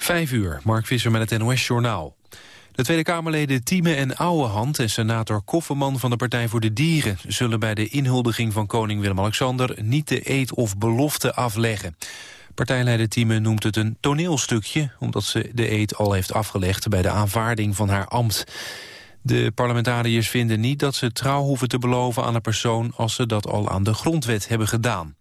Vijf uur, Mark Visser met het NOS-journaal. De Tweede Kamerleden Tieme en Ouwehand en senator Kofferman van de Partij voor de Dieren... zullen bij de inhuldiging van koning Willem-Alexander niet de eed of belofte afleggen. Partijleider Tieme noemt het een toneelstukje... omdat ze de eed al heeft afgelegd bij de aanvaarding van haar ambt. De parlementariërs vinden niet dat ze trouw hoeven te beloven aan een persoon... als ze dat al aan de grondwet hebben gedaan.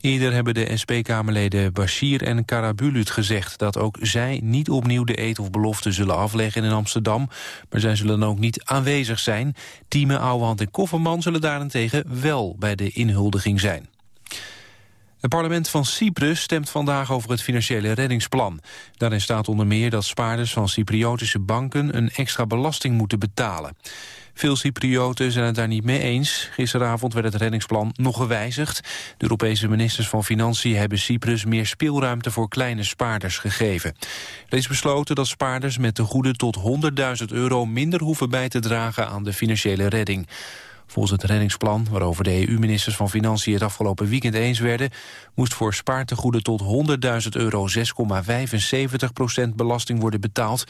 Eerder hebben de SP-Kamerleden Bashir en Karabulut gezegd... dat ook zij niet opnieuw de eet of belofte zullen afleggen in Amsterdam. Maar zij zullen ook niet aanwezig zijn. Tieme, Ouwehand en Kofferman zullen daarentegen wel bij de inhuldiging zijn. Het parlement van Cyprus stemt vandaag over het financiële reddingsplan. Daarin staat onder meer dat spaarders van Cypriotische banken... een extra belasting moeten betalen. Veel Cyprioten zijn het daar niet mee eens. Gisteravond werd het reddingsplan nog gewijzigd. De Europese ministers van Financiën hebben Cyprus meer speelruimte voor kleine spaarders gegeven. Er is besloten dat spaarders met de goede tot 100.000 euro minder hoeven bij te dragen aan de financiële redding. Volgens het reddingsplan, waarover de EU-ministers van Financiën het afgelopen weekend eens werden, moest voor spaartegoeden tot 100.000 euro 6,75% belasting worden betaald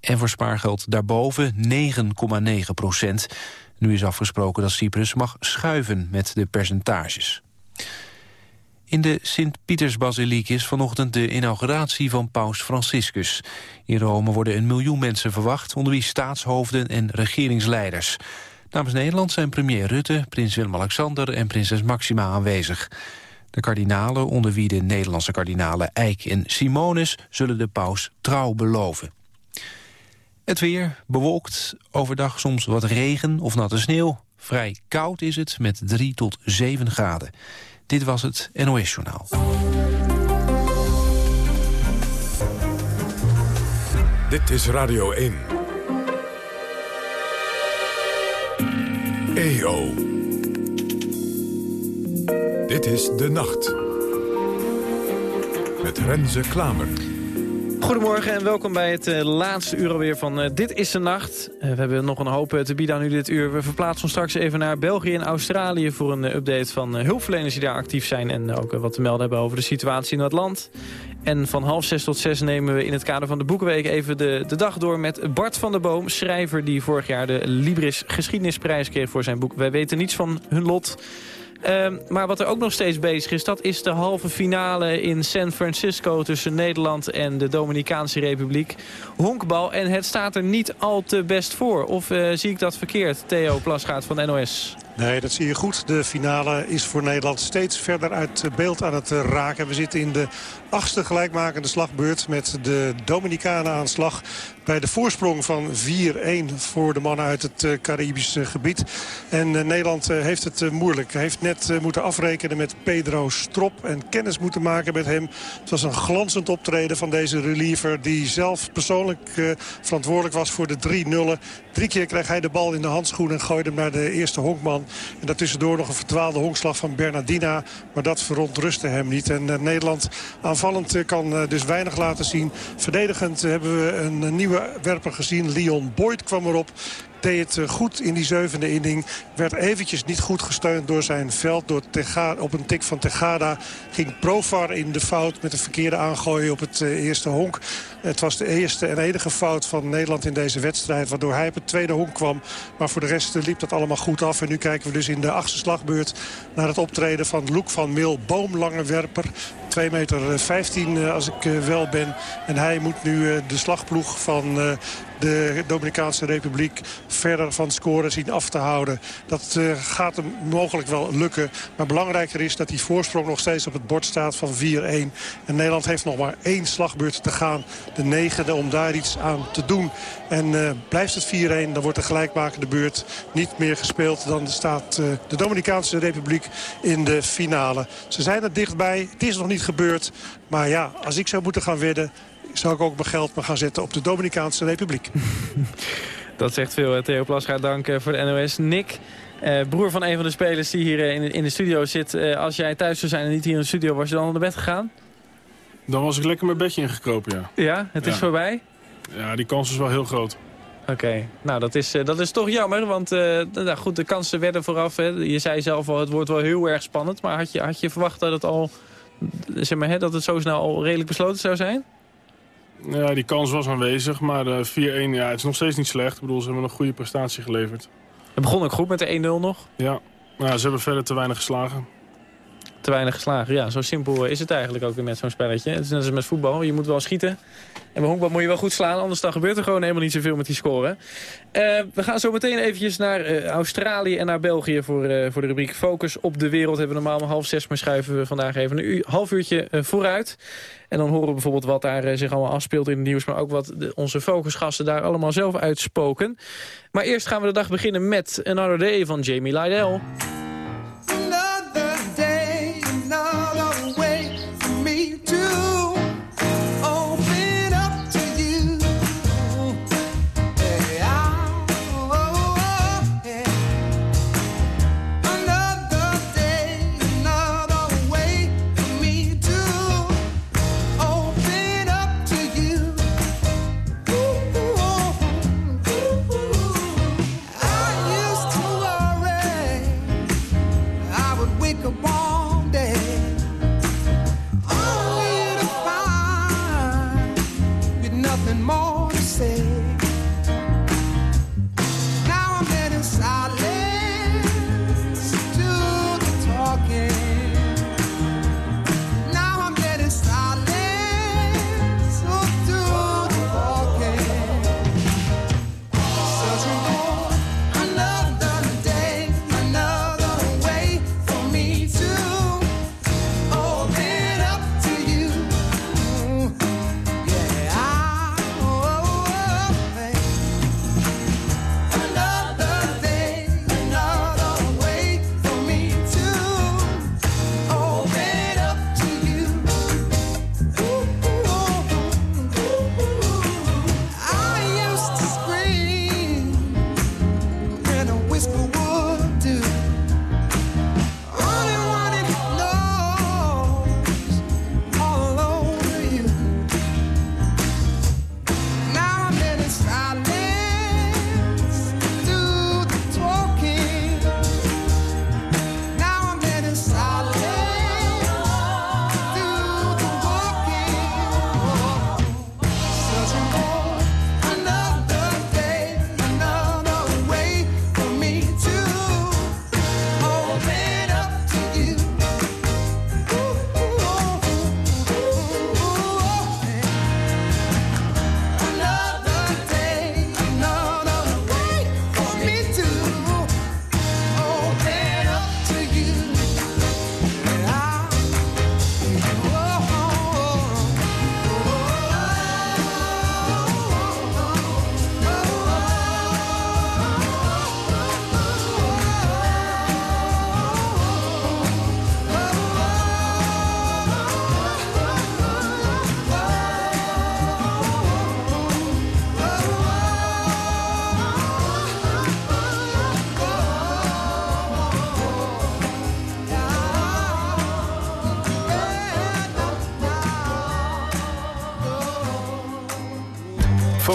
en voor spaargeld daarboven 9,9 procent. Nu is afgesproken dat Cyprus mag schuiven met de percentages. In de Sint-Pietersbasiliek is vanochtend de inauguratie van paus Franciscus. In Rome worden een miljoen mensen verwacht, onder wie staatshoofden en regeringsleiders. Namens Nederland zijn premier Rutte, prins Willem-Alexander en prinses Maxima aanwezig. De kardinalen, onder wie de Nederlandse kardinalen Eijk en Simonis... zullen de paus trouw beloven. Het weer bewolkt, overdag soms wat regen of natte sneeuw. Vrij koud is het met 3 tot 7 graden. Dit was het NOS Journaal. Dit is Radio 1. EO. Dit is De Nacht. Met Renze Klamer. Goedemorgen en welkom bij het uh, laatste uur alweer van uh, Dit is de Nacht. Uh, we hebben nog een hoop te bieden aan u dit uur. We verplaatsen ons straks even naar België en Australië... voor een update van hulpverleners die daar actief zijn... en ook wat te melden hebben over de situatie in het land. En van half zes tot zes nemen we in het kader van de Boekenweek... even de, de dag door met Bart van der Boom, schrijver... die vorig jaar de Libris Geschiedenisprijs kreeg voor zijn boek. Wij weten niets van hun lot... Ehm, maar wat er ook nog steeds bezig is, dat is de halve finale in San Francisco... tussen Nederland en de Dominicaanse Republiek. Honkbal, en het staat er niet al te best voor. Of uh, zie ik dat verkeerd, Theo Plasgaard van NOS? Nee, dat zie je goed. De finale is voor Nederland steeds verder uit beeld aan het raken. We zitten in de achtste gelijkmakende slagbeurt met de Dominicanen aan slag. Bij de voorsprong van 4-1 voor de mannen uit het eh, Caribische gebied. En eh, Nederland eh, heeft het moeilijk. Heeft net moeten afrekenen met Pedro Strop en kennis moeten maken met hem. Het was een glanzend optreden van deze reliever die zelf persoonlijk verantwoordelijk was voor de 3 0 Drie keer kreeg hij de bal in de handschoen en gooide hem naar de eerste honkman. En daartussendoor nog een verdwaalde honkslag van Bernardina. Maar dat verontrustte hem niet. En Nederland aan Aanvallend eh, kan eh, dus weinig laten zien. Verdedigend hebben we een nieuwe werper gezien. Leon Boyd kwam erop deed het goed in die zevende inning. Werd eventjes niet goed gesteund door zijn veld. Door Tegada, op een tik van Tegada ging Profar in de fout met een verkeerde aangooien op het eh, eerste honk. Het was de eerste en enige fout van Nederland in deze wedstrijd. Waardoor hij op het tweede honk kwam. Maar voor de rest liep dat allemaal goed af. En nu kijken we dus in de achtste slagbeurt naar het optreden van Loek van Mil. Boomlange werper. 2 meter 15 eh, als ik eh, wel ben. En hij moet nu de slagploeg van de Dominicaanse Republiek verder van scoren zien af te houden. Dat gaat hem mogelijk wel lukken. Maar belangrijker is dat die voorsprong nog steeds op het bord staat van 4-1. En Nederland heeft nog maar één slagbeurt te gaan. De negende om daar iets aan te doen. En uh, blijft het 4-1, dan wordt de gelijkmakende beurt niet meer gespeeld. Dan staat uh, de Dominicaanse Republiek in de finale. Ze zijn er dichtbij. Het is nog niet gebeurd. Maar ja, als ik zou moeten gaan wedden zou ik ook mijn geld maar gaan zetten op de Dominicaanse Republiek. Dat zegt veel, eh, Theo Plasgaard. Dank eh, voor de NOS. Nick, eh, broer van een van de spelers die hier in, in de studio zit. als jij thuis zou zijn en niet hier in de studio, was je dan naar bed gegaan? Dan was ik lekker mijn bedje ingekropen, ja. Ja, het is voorbij? Ja, die kans is wel heel groot. Oké, nou dat is, dat is toch jammer, want nou, goed, de kansen werden vooraf. Hè. Je zei zelf al, het wordt wel heel erg spannend. Maar had je, had je verwacht dat het al, zeg maar, hè, dat het zo snel al redelijk besloten zou zijn? Ja, die kans was aanwezig, maar uh, 4-1, ja, het is nog steeds niet slecht. Ik bedoel, ze hebben een goede prestatie geleverd. Het begon ook goed met de 1-0 nog? Ja, nou, ze hebben verder te weinig geslagen. Te weinig geslagen, ja. Zo simpel is het eigenlijk ook met zo'n spelletje. Het is net als met voetbal, je moet wel schieten. En bij honkbal moet je wel goed slaan, anders dan gebeurt er gewoon helemaal niet zoveel met die scoren. Uh, we gaan zo meteen eventjes naar uh, Australië en naar België voor, uh, voor de rubriek Focus op de Wereld. Hebben normaal om half zes, maar schuiven we vandaag even een half uurtje vooruit. En dan horen we bijvoorbeeld wat daar zich allemaal afspeelt in het nieuws... maar ook wat onze focusgasten daar allemaal zelf uitspoken. Maar eerst gaan we de dag beginnen met Another Day van Jamie Lydell.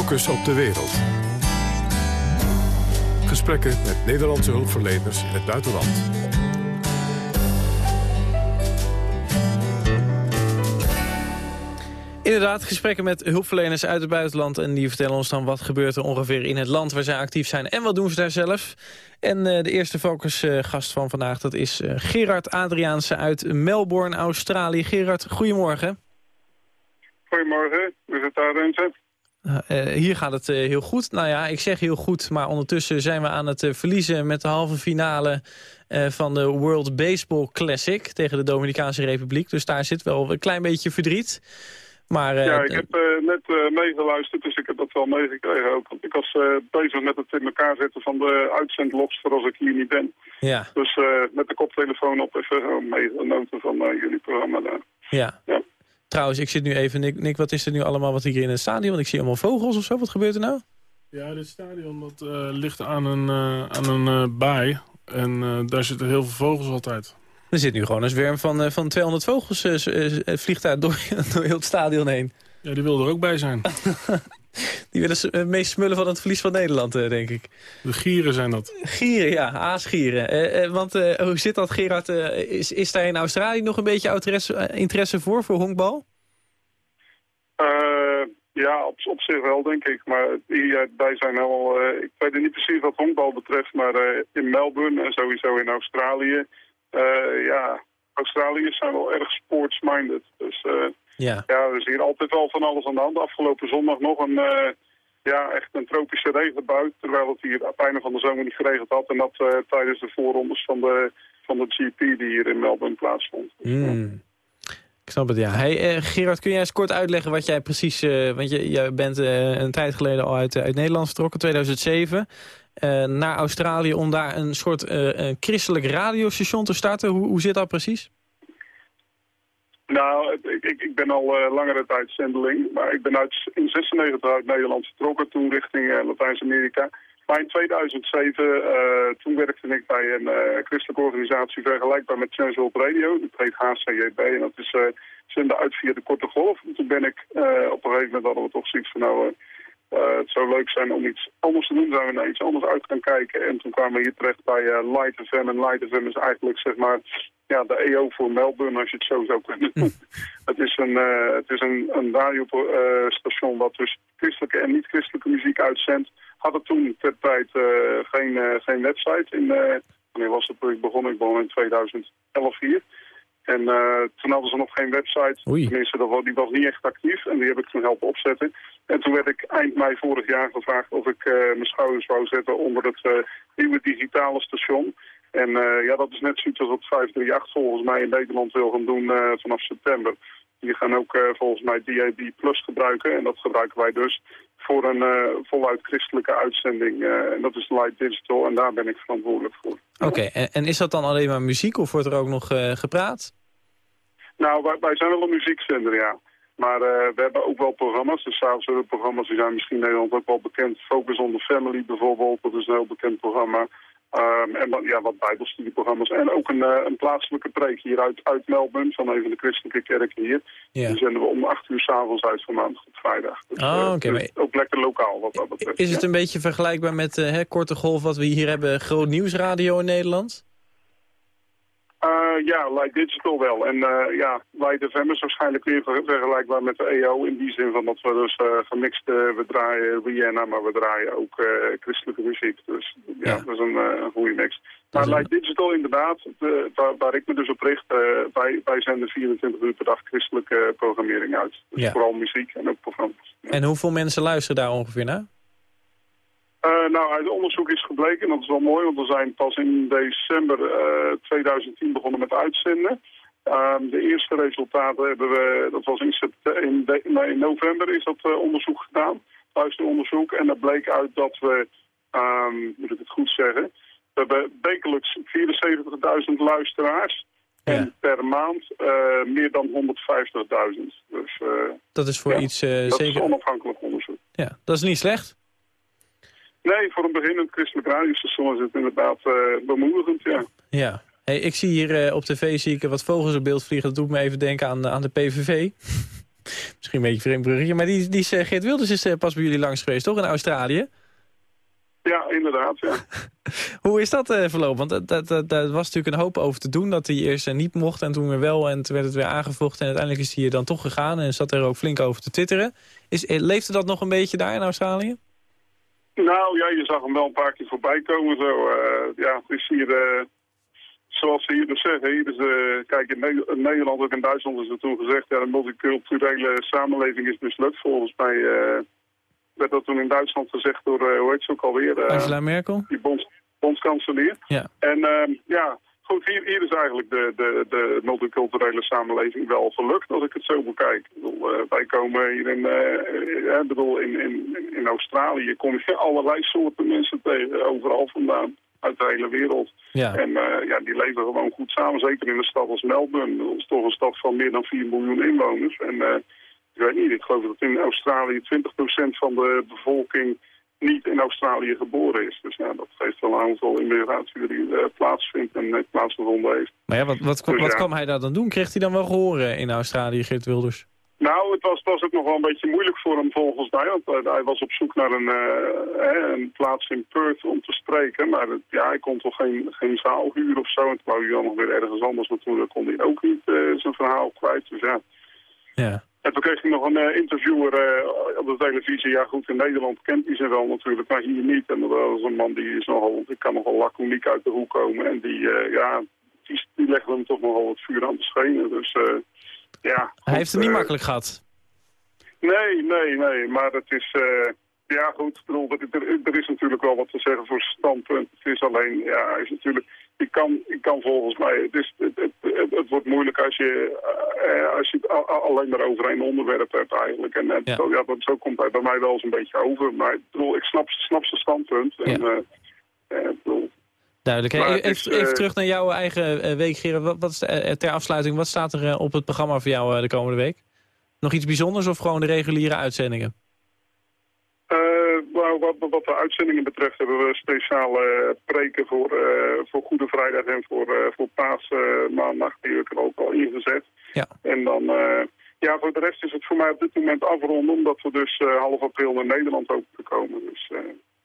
Focus op de wereld. Gesprekken met Nederlandse hulpverleners in het buitenland. Inderdaad, gesprekken met hulpverleners uit het buitenland. En die vertellen ons dan wat gebeurt er ongeveer in het land waar zij actief zijn. En wat doen ze daar zelf. En uh, de eerste focusgast uh, van vandaag, dat is uh, Gerard Adriaanse uit Melbourne, Australië. Gerard, goedemorgen. Goedemorgen, hoe is het daar, Vincent? Uh, hier gaat het uh, heel goed. Nou ja, ik zeg heel goed, maar ondertussen zijn we aan het uh, verliezen... met de halve finale van de World Baseball Classic tegen de Dominicaanse Republiek. Dus daar zit wel een klein beetje verdriet. Maar, ja, ik heb net meegeluisterd, dus ik heb dat wel meegekregen ook. Want ik was bezig met het in elkaar zetten van de uitzendlogs voor als ik hier niet ben. Ja. Dus met de koptelefoon op even meegenoten van jullie programma daar. Ja. ja. Trouwens, ik zit nu even... Nick, Nick, wat is er nu allemaal wat hier in het stadion? Want ik zie allemaal vogels of zo. Wat gebeurt er nou? Ja, dit stadion dat, uh, ligt aan een, uh, aan een uh, baai. En daar zitten heel veel vogels altijd. Er zit nu gewoon een zwerm van, van 200 vogels vliegt daar door, door heel het stadion heen. Ja, die wil er ook bij zijn. die willen het meest smullen van het verlies van Nederland, denk ik. De gieren zijn dat. Gieren, ja. Aasgieren. want hoe zit dat, Gerard? is, is daar in Australië nog een beetje interesse, interesse voor, voor honkbal? Uh, Ja, op, op zich wel, denk ik. Maar die, wij zijn al... Uh, ik weet niet precies wat honkbal betreft, maar uh, in Melbourne en sowieso in Australië... Uh, ja, Australiërs zijn wel erg sports-minded. Dus ja. ja, er is hier altijd wel van alles aan de hand. Afgelopen zondag nog een... ja, echt een tropische regenbui, terwijl het hier aan het einde van de zomer niet geregend had. En dat tijdens de voorrondes van de, van de GP die hier in Melbourne plaatsvond. Dus, mm. Ik snap het, ja. Hey, uh, Gerard, kun jij eens kort uitleggen wat jij precies... Uh, want je, je bent uh, een tijd geleden al uit, uit Nederland vertrokken, 2007... naar Australië om daar een soort een christelijk radiostation te starten. Hoe, hoe zit dat precies? Nou, ik, ik, ben al langere tijd zendeling. Maar ik ben uit, in 96 uit Nederland vertrokken, toen richting Latijns-Amerika... Maar in 2007, uh, toen werkte ik bij een christelijke organisatie vergelijkbaar met Channel Radio. Dat heet HCJB en dat is zenden uit via de korte golf. En toen ben ik op een gegeven moment hadden we toch zoiets van nou, het zou leuk zijn om iets anders te doen. Zijn we naar iets anders uit gaan kijken. En toen kwamen we hier terecht bij Light FM. En Light FM is eigenlijk zeg maar ja, de EO voor Melbourne, als je het zo zou kunnen doen. het is een, het is een, een radiostation wat dus christelijke en niet-christelijke muziek uitzendt hadden toen ter tijd uh, geen, uh, geen website. In, uh, wanneer was het project begonnen? Ik begon in 2011 hier. En toen hadden ze nog geen website. Oei. Tenminste, dat, die was niet echt actief. En die heb ik toen helpen opzetten. En toen werd ik eind mei vorig jaar gevraagd of ik mijn schouders wou zetten onder het nieuwe digitale station. En ja, dat is net zoiets als wat 538 volgens mij in Nederland wil gaan doen vanaf september. Die gaan ook volgens mij DAB Plus gebruiken. En dat gebruiken wij dus voor een uh, voluit christelijke uitzending. Uh, en dat is Light Digital en daar ben ik verantwoordelijk voor. Oké, en, en, is dat dan alleen maar muziek of wordt er ook nog uh, gepraat? Nou, wij, wij, zijn wel een muziekzender, ja. Maar we hebben ook wel programma's. Dus s'avonds hebben programma's, die zijn misschien in Nederland ook wel bekend. Focus on the Family bijvoorbeeld, dat is een heel bekend programma. Um, en ja, wat bijbelstudieprogramma's. En ook een, uh, een plaatselijke preek hier uit, uit Melbourne, van een van de christelijke kerken hier. Ja. Die zenden we om acht uur s'avonds uit van maandag tot vrijdag. Dus, oh, oké. Okay, dus ook lekker lokaal wat dat betreft. Is het een beetje vergelijkbaar met uh, hè, Korte Golf wat we hier hebben, Groot Nieuwsradio in Nederland? Uh, ja, Light Digital wel. En uh, ja, Light FM is waarschijnlijk weer vergelijkbaar met de EO... in die zin van dat we dus uh, gemixt... we draaien Rihanna, maar we draaien ook christelijke muziek. Dus ja, ja. dat is een, een goede mix. Maar Light Digital inderdaad, de, waar, waar, ik me dus op richt... wij, wij zenden 24 uur per dag christelijke programmering uit. Dus ja. vooral muziek en ook programma's. En hoeveel mensen luisteren daar ongeveer naar? Uh, nou, uit onderzoek is gebleken, en dat is wel mooi, want we zijn pas in december uh, eh, 2010 begonnen met uitzenden. Uh, de eerste resultaten hebben we, dat was in, in, in november is dat uh, onderzoek gedaan, luisteronderzoek. En dat bleek uit dat we, um, moet ik het goed zeggen, we hebben wekelijks 74.000 luisteraars. Ja. En per maand meer dan 150.000. Dus, dat is voor iets dat zeker... is onafhankelijk onderzoek. Ja, dat is niet slecht. Nee, voor een beginnend christelijk radiostation is het inderdaad uh, bemoedigend, ja. Ja. Hey, ik zie hier uh, op tv zie ik wat vogels op beeld vliegen. Dat doet me even denken aan, aan de PVV. Misschien een beetje vreemd bruggetje. Maar die, die uh, Geert Wilders is pas bij jullie langs geweest, toch? In Australië? Ja, inderdaad, ja. Hoe is dat verlopen? Want dat, dat, dat, dat, was natuurlijk een hoop over te doen. Dat hij eerst niet mocht en toen weer wel. En toen werd het weer aangevochten. En uiteindelijk is hij hier dan toch gegaan. En zat er ook flink over te twitteren. Is, leefde dat nog een beetje daar in Australië? Nou ja, je zag hem wel een paar keer voorbij komen. Zo. Uh, ja, het is hier, uh, zoals ze hier dus zeggen, hier is, uh, kijk in, ne in, Nederland, ook in Duitsland is er toen gezegd, ja, de multiculturele samenleving is mislukt. Volgens mij werd dat toen in Duitsland gezegd door, hoe heet ze ook alweer? Angela Merkel? Die bonds, bondskanselier. Ja. En ehm, ja, goed, hier, hier is eigenlijk de, de, de multiculturele samenleving wel gelukt, als ik het zo bekijk. Ik bedoel, uh, wij komen hier in, uh, uh, bedoel, in, in, in Australië kom je allerlei soorten mensen tegen, overal vandaan, uit de hele wereld. Ja. En ja, die leven gewoon goed samen, zeker in een stad als Melbourne. Dat is toch een stad van meer dan 4 miljoen inwoners. En ik weet niet, ik geloof dat in Australië 20% van de bevolking niet in Australië geboren is. Dus ja, dat geeft wel aan hoeveel immigratie die uh, plaatsvindt en uh, plaatsgevonden heeft. Maar ja, wat, wat, dus, wat kwam hij daar dan doen? Kreeg hij dan wel gehoren in Australië, Geert Wilders? Nou, het was, was ook nog wel een beetje moeilijk voor hem volgens mij. Want uh, hij was op zoek naar een, een plaats in Perth om te spreken. Maar ja, hij kon toch geen, geen zaal huren of zo. En toen wou hij dan nog weer ergens anders naartoe. Dan kon hij ook niet zijn verhaal kwijt. Dus ja, ja. En toen kreeg ik nog een interviewer op de televisie. Ja goed, in Nederland kent hij ze wel natuurlijk, maar hier niet. En dat was een man die is nogal, die kan nogal laconiek uit de hoek komen. En die, ja, die, die legde hem toch nogal wat vuur aan de schenen. Dus ja. Hij heeft het niet makkelijk gehad. Nee, nee, nee. Maar het is... Ja, goed. Bedoel, er, er, is natuurlijk wel wat te zeggen voor standpunt. Het is alleen, ja, is natuurlijk, je kan, je kan volgens mij, het, is, het, het, het, wordt moeilijk als je, uh, als je alleen maar over één onderwerp hebt eigenlijk. En, ja. Zo, ja, dat, zo komt hij bij mij wel eens een beetje over. Maar ik bedoel, ik snap, snap zijn standpunt. En, uh, bedoel, Duidelijk. Even, is, even, terug naar jouw eigen week, Gerard. Wat, wat ter afsluiting, wat staat er op het programma voor jou de komende week? Nog iets bijzonders of gewoon de reguliere uitzendingen? Wat, wat, de uitzendingen betreft hebben we speciale uh, preken voor, uh, voor Goede Vrijdag en voor, uh, voor Paasmaandag. die heb ik er ook al ingezet. Ja. En dan, ja, voor de rest is het voor mij op dit moment afronden, omdat we dus half april naar Nederland hopen te komen. Dus,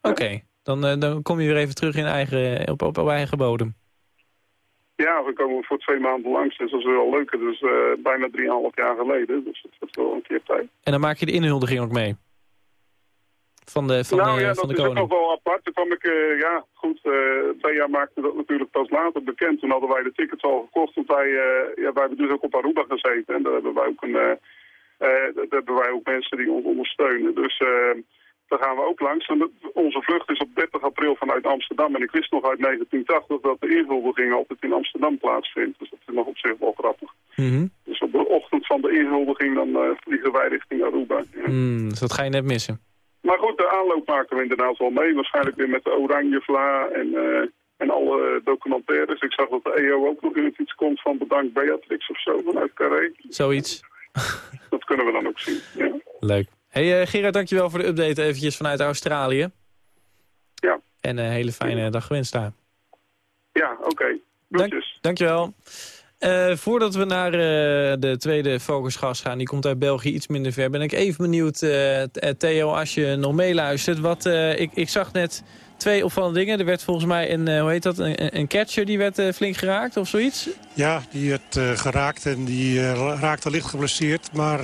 Oké, dan, dan kom je weer even terug in eigen, op, op, op eigen bodem. Ja, we komen voor twee maanden langs, dus dat is wel leuk. Dus bijna drieënhalf jaar geleden, dus dat is wel een keer tijd. En dan maak je de inhuldiging ook mee? Van de, van nou de, ja, van dat de is koning. ook nog wel apart. Toen kwam ik, uh, ja, goed, uh, twee jaar maakte dat natuurlijk pas later bekend. Toen hadden wij de tickets al gekocht, want wij, uh, ja, wij hebben dus ook op Aruba gezeten. En daar hebben wij ook, een, daar hebben wij ook mensen die ons ondersteunen. Dus daar gaan we ook langs. En onze vlucht is op 30 april vanuit Amsterdam. En ik wist nog uit 1980 dat de inhuldiging altijd in Amsterdam plaatsvindt. Dus dat is nog op zich wel grappig. Mm -hmm. Dus op de ochtend van de inhuldiging dan vliegen wij richting Aruba. Ja. Mm, dus dat ga je net missen. Maar goed, de aanloop maken we inderdaad wel mee. Waarschijnlijk weer met de oranje vla en, uh, en alle documentaires. Ik zag dat de EO ook nog in het iets komt van bedankt Beatrix of zo vanuit Carré. Zoiets. Dat kunnen we dan ook zien, ja. Leuk. Hey, uh, Gerard, dankjewel voor de update eventjes vanuit Australië. Ja. En een hele fijne dag gewenst daar. Ja, oké. Okay. Dank, dankjewel. Uh, voordat we naar uh, de tweede focusgast gaan, die komt uit België iets minder ver... ben ik even benieuwd, uh, Theo, als je nog meeluistert. Wat, ik, ik zag net twee opvallende dingen. Er werd volgens mij een, hoe heet dat, een, catcher die werd flink geraakt of zoiets? Ja, die werd geraakt en die raakte licht geblesseerd. Maar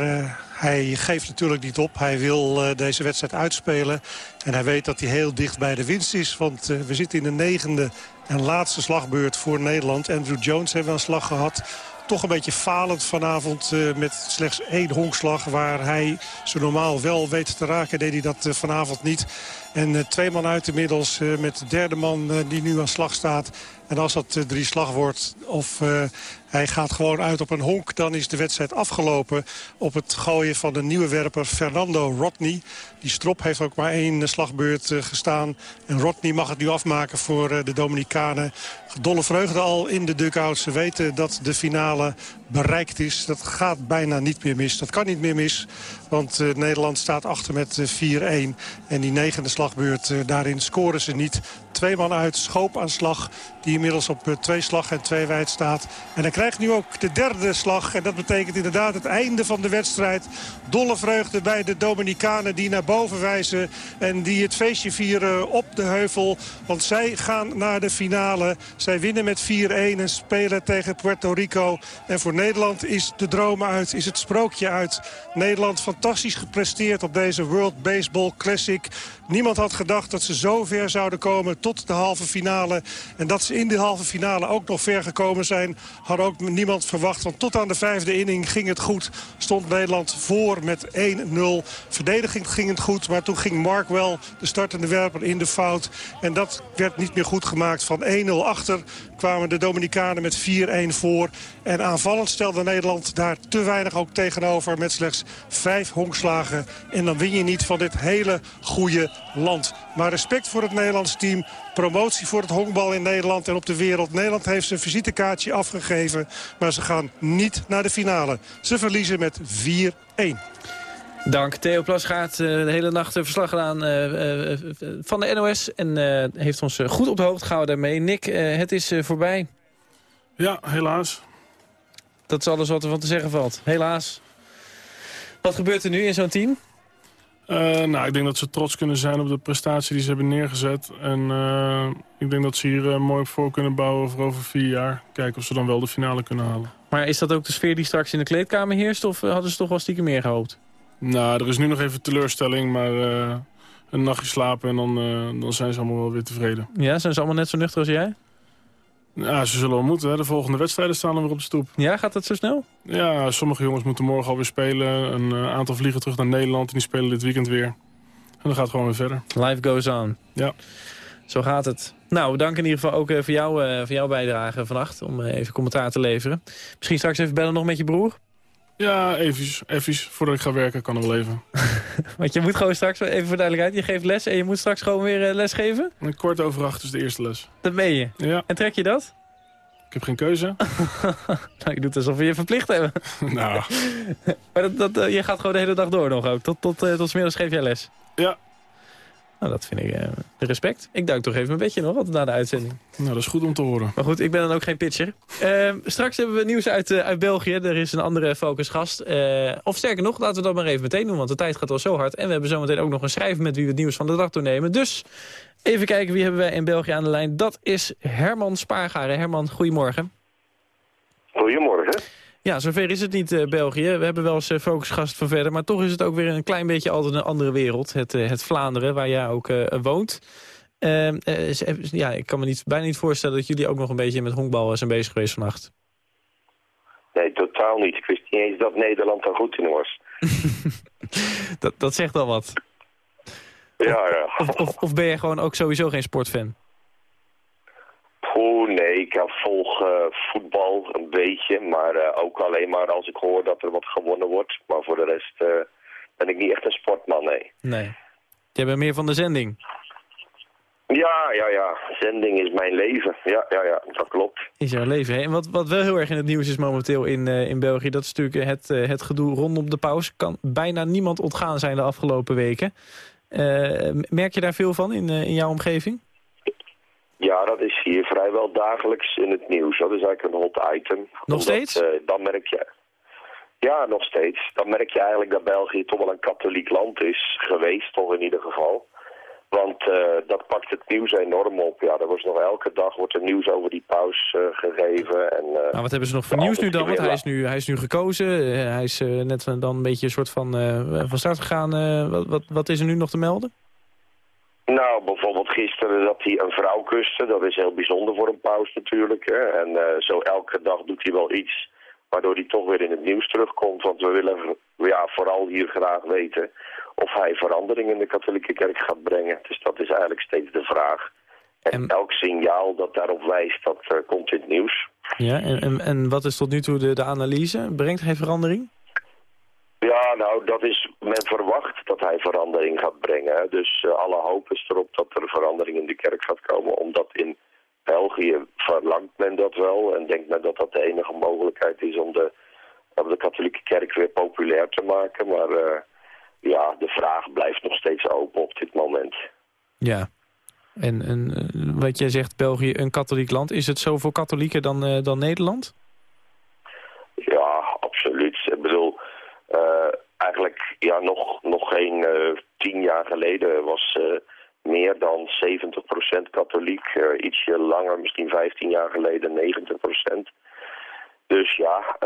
hij geeft natuurlijk niet op. Hij wil deze wedstrijd uitspelen. En hij weet dat hij heel dicht bij de winst is. Want we zitten in de negende en laatste slagbeurt voor Nederland. Andrew Jones heeft wel een slag gehad. Toch een beetje falend vanavond uh, met slechts één honkslag. Waar hij zo normaal wel weet te raken, deed hij dat uh, vanavond niet. En uh, twee man uit inmiddels met de derde man die nu aan slag staat. En als dat drie slag wordt of hij gaat gewoon uit op een honk, dan is de wedstrijd afgelopen op het gooien van de nieuwe werper Fernando Rodney. Die strop heeft ook maar één slagbeurt gestaan. En Rodney mag het nu afmaken voor de Dominicanen. Dolle vreugde al in de dugout. Ze weten dat de finale bereikt is. Dat gaat bijna niet meer mis. Dat kan niet meer mis. Want Nederland staat achter met uh, 4-1. En die negende slagbeurt, uh, daarin scoren ze niet. Twee man uit, Schoop aan slag. Die inmiddels op twee slag en twee wijd staat. En hij krijgt nu ook de derde slag. En dat betekent inderdaad het einde van de wedstrijd. Dolle vreugde bij de Dominicanen die naar boven wijzen. En die het feestje vieren op de heuvel. Want zij gaan naar de finale. Zij winnen met 4-1 en spelen tegen Puerto Rico. En voor Nederland is de droom uit, is het sprookje uit. Nederland fantastisch gepresteerd op deze World Baseball Classic. Niemand had gedacht dat ze zo ver zouden komen tot de halve finale. En dat ze in de halve finale ook nog ver gekomen zijn... had ook niemand verwacht. Want tot aan de vijfde inning ging het goed. Stond Nederland voor met 1-0. Verdediging ging het goed, maar toen ging Mark wel de startende werper in de fout. En dat werd niet meer goed gemaakt. Van 1-0 achter kwamen de Dominicanen met 4-1 voor. En aanvallend stelde Nederland daar te weinig ook tegenover... met slechts vijf honkslagen. En dan win je niet van dit hele goede land. Maar respect voor het Nederlands team. Promotie voor het honkbal in Nederland en op de wereld. Nederland heeft zijn visitekaartje afgegeven. Maar ze gaan niet naar de finale. Ze verliezen met 4-1. Dank. Theo Plas gaat uh, de hele nacht verslag gedaan uh, uh, van de NOS. En heeft ons goed op de hoogte gehouden daarmee. Nick, het is voorbij. Ja, helaas. Dat is alles wat er van te zeggen valt. Helaas. Wat gebeurt er nu in zo'n team? Uh, nou, ik denk dat ze trots kunnen zijn op de prestatie die ze hebben neergezet. En uh, ik denk dat ze hier uh, mooi op voor kunnen bouwen voor over vier jaar. Kijken of ze dan wel de finale kunnen halen. Maar is dat ook de sfeer die straks in de kleedkamer heerst? Of hadden ze toch wel stiekem meer gehoopt? Nou, er is nu nog even teleurstelling, maar een nachtje slapen en dan, dan zijn ze allemaal wel weer tevreden. Ja, zijn ze allemaal net zo nuchter als jij? Ja, ze zullen wel moeten. Hè. De volgende wedstrijden staan er weer op de stoep. Ja, gaat dat zo snel? Ja, sommige jongens moeten morgen alweer spelen. Een uh, aantal vliegen terug naar Nederland en die spelen dit weekend weer. En dan gaat het gewoon weer verder. Life goes on. Ja. Zo gaat het. Nou, dank in ieder geval ook uh, voor, jou, uh, voor jouw bijdrage vannacht. Om even commentaar te leveren. Misschien straks even bellen nog met je broer? Ja, even, voordat ik ga werken kan er wel even. Want je moet gewoon straks, even voor duidelijkheid, je geeft les en je moet straks gewoon weer les geven? Een kort over acht is de eerste les. Dat meen je? Ja. En trek je dat? Ik heb geen keuze. nou, je doet alsof we je verplicht hebben. nou. maar dat, dat, je gaat gewoon de hele dag door nog ook. Tot, tot, uh, tot smiddags geef jij les. Ja. Nou, dat vind ik uh, respect. Ik duik toch even mijn bedje nog, wat na de uitzending. Nou, dat is goed om te horen. Maar goed, ik ben dan ook geen pitcher. Uh, straks hebben we nieuws uit, uh, uit België. Er is een andere focusgast. of sterker nog, laten we dat maar even meteen doen, want de tijd gaat al zo hard. En we hebben zometeen ook nog een schrijver met wie we het nieuws van de dag doornemen. Dus even kijken, wie hebben wij in België aan de lijn? Dat is Herman Spaargaren. Herman, goedemorgen. Goedemorgen. Ja, zover is het niet, uh, België. We hebben wel eens uh, focusgast van verder. Maar toch is het ook weer een klein beetje altijd een andere wereld. Het, uh, het Vlaanderen, waar jij ook woont. Ehm, ja, ik kan me niet, bijna niet voorstellen dat jullie ook nog een beetje met honkbal zijn bezig geweest vannacht. Nee, totaal niet. Ik wist niet eens dat Nederland daar goed in was. dat, dat zegt al wat. Ja, ja. Of, of, of ben je gewoon ook sowieso geen sportfan? Oeh, nee, ik volg uh, voetbal een beetje, maar uh, ook alleen maar als ik hoor dat er wat gewonnen wordt. Maar voor de rest uh, ben ik niet echt een sportman, nee. Nee. Jij bent meer van de zending? Ja, ja, ja. Zending is mijn leven. Ja, ja, ja, dat klopt. Is jouw leven, hè? En wat, wat wel heel erg in het nieuws is momenteel in, in België... dat is natuurlijk het, het gedoe rondom de paus. Kan bijna niemand ontgaan zijn de afgelopen weken. merk je daar veel van in, in jouw omgeving? Ja, dat is hier vrijwel dagelijks in het nieuws. Dat is eigenlijk een hot item. Nog Omdat, steeds? Uh, dan merk je... Ja, nog steeds. Dan merk je eigenlijk dat België toch wel een katholiek land is geweest, toch in ieder geval. Want uh, dat pakt het nieuws enorm op. Ja, er was nog elke dag wordt er nieuws over die paus uh, gegeven. En, nou, wat hebben ze nog voor nieuws nu dan? Want hij is nu, hij is nu gekozen. hij is net dan een beetje een soort van, van start gegaan. wat, wat, wat is er nu nog te melden? Nou, bijvoorbeeld gisteren dat hij een vrouw kuste. Dat is heel bijzonder voor een paus natuurlijk. Hè? En uh, zo elke dag doet hij wel iets waardoor hij toch weer in het nieuws terugkomt. Want we willen ja, vooral hier graag weten of hij verandering in de katholieke kerk gaat brengen. Dus dat is eigenlijk steeds de vraag. En, en... elk signaal dat daarop wijst, dat uh, komt in het nieuws. Ja, en, en, en wat is tot nu toe de, de analyse? Brengt hij verandering? Ja, nou, dat is, men verwacht dat hij verandering gaat brengen. Dus uh, alle hoop is erop dat er verandering in de kerk gaat komen. Omdat in België verlangt men dat wel. En denkt men dat dat de enige mogelijkheid is om de, om de katholieke kerk weer populair te maken. Maar uh, ja, de vraag blijft nog steeds open op dit moment. Ja, en, en wat jij zegt, België een katholiek land. Is het zoveel katholieken dan, dan Nederland? Ja, absoluut. Ik bedoel... Uh, eigenlijk ja, nog, nog geen uh, tien jaar geleden was uh, meer dan 70% katholiek. ietsje langer, misschien 15 jaar geleden 90%. Dus ja,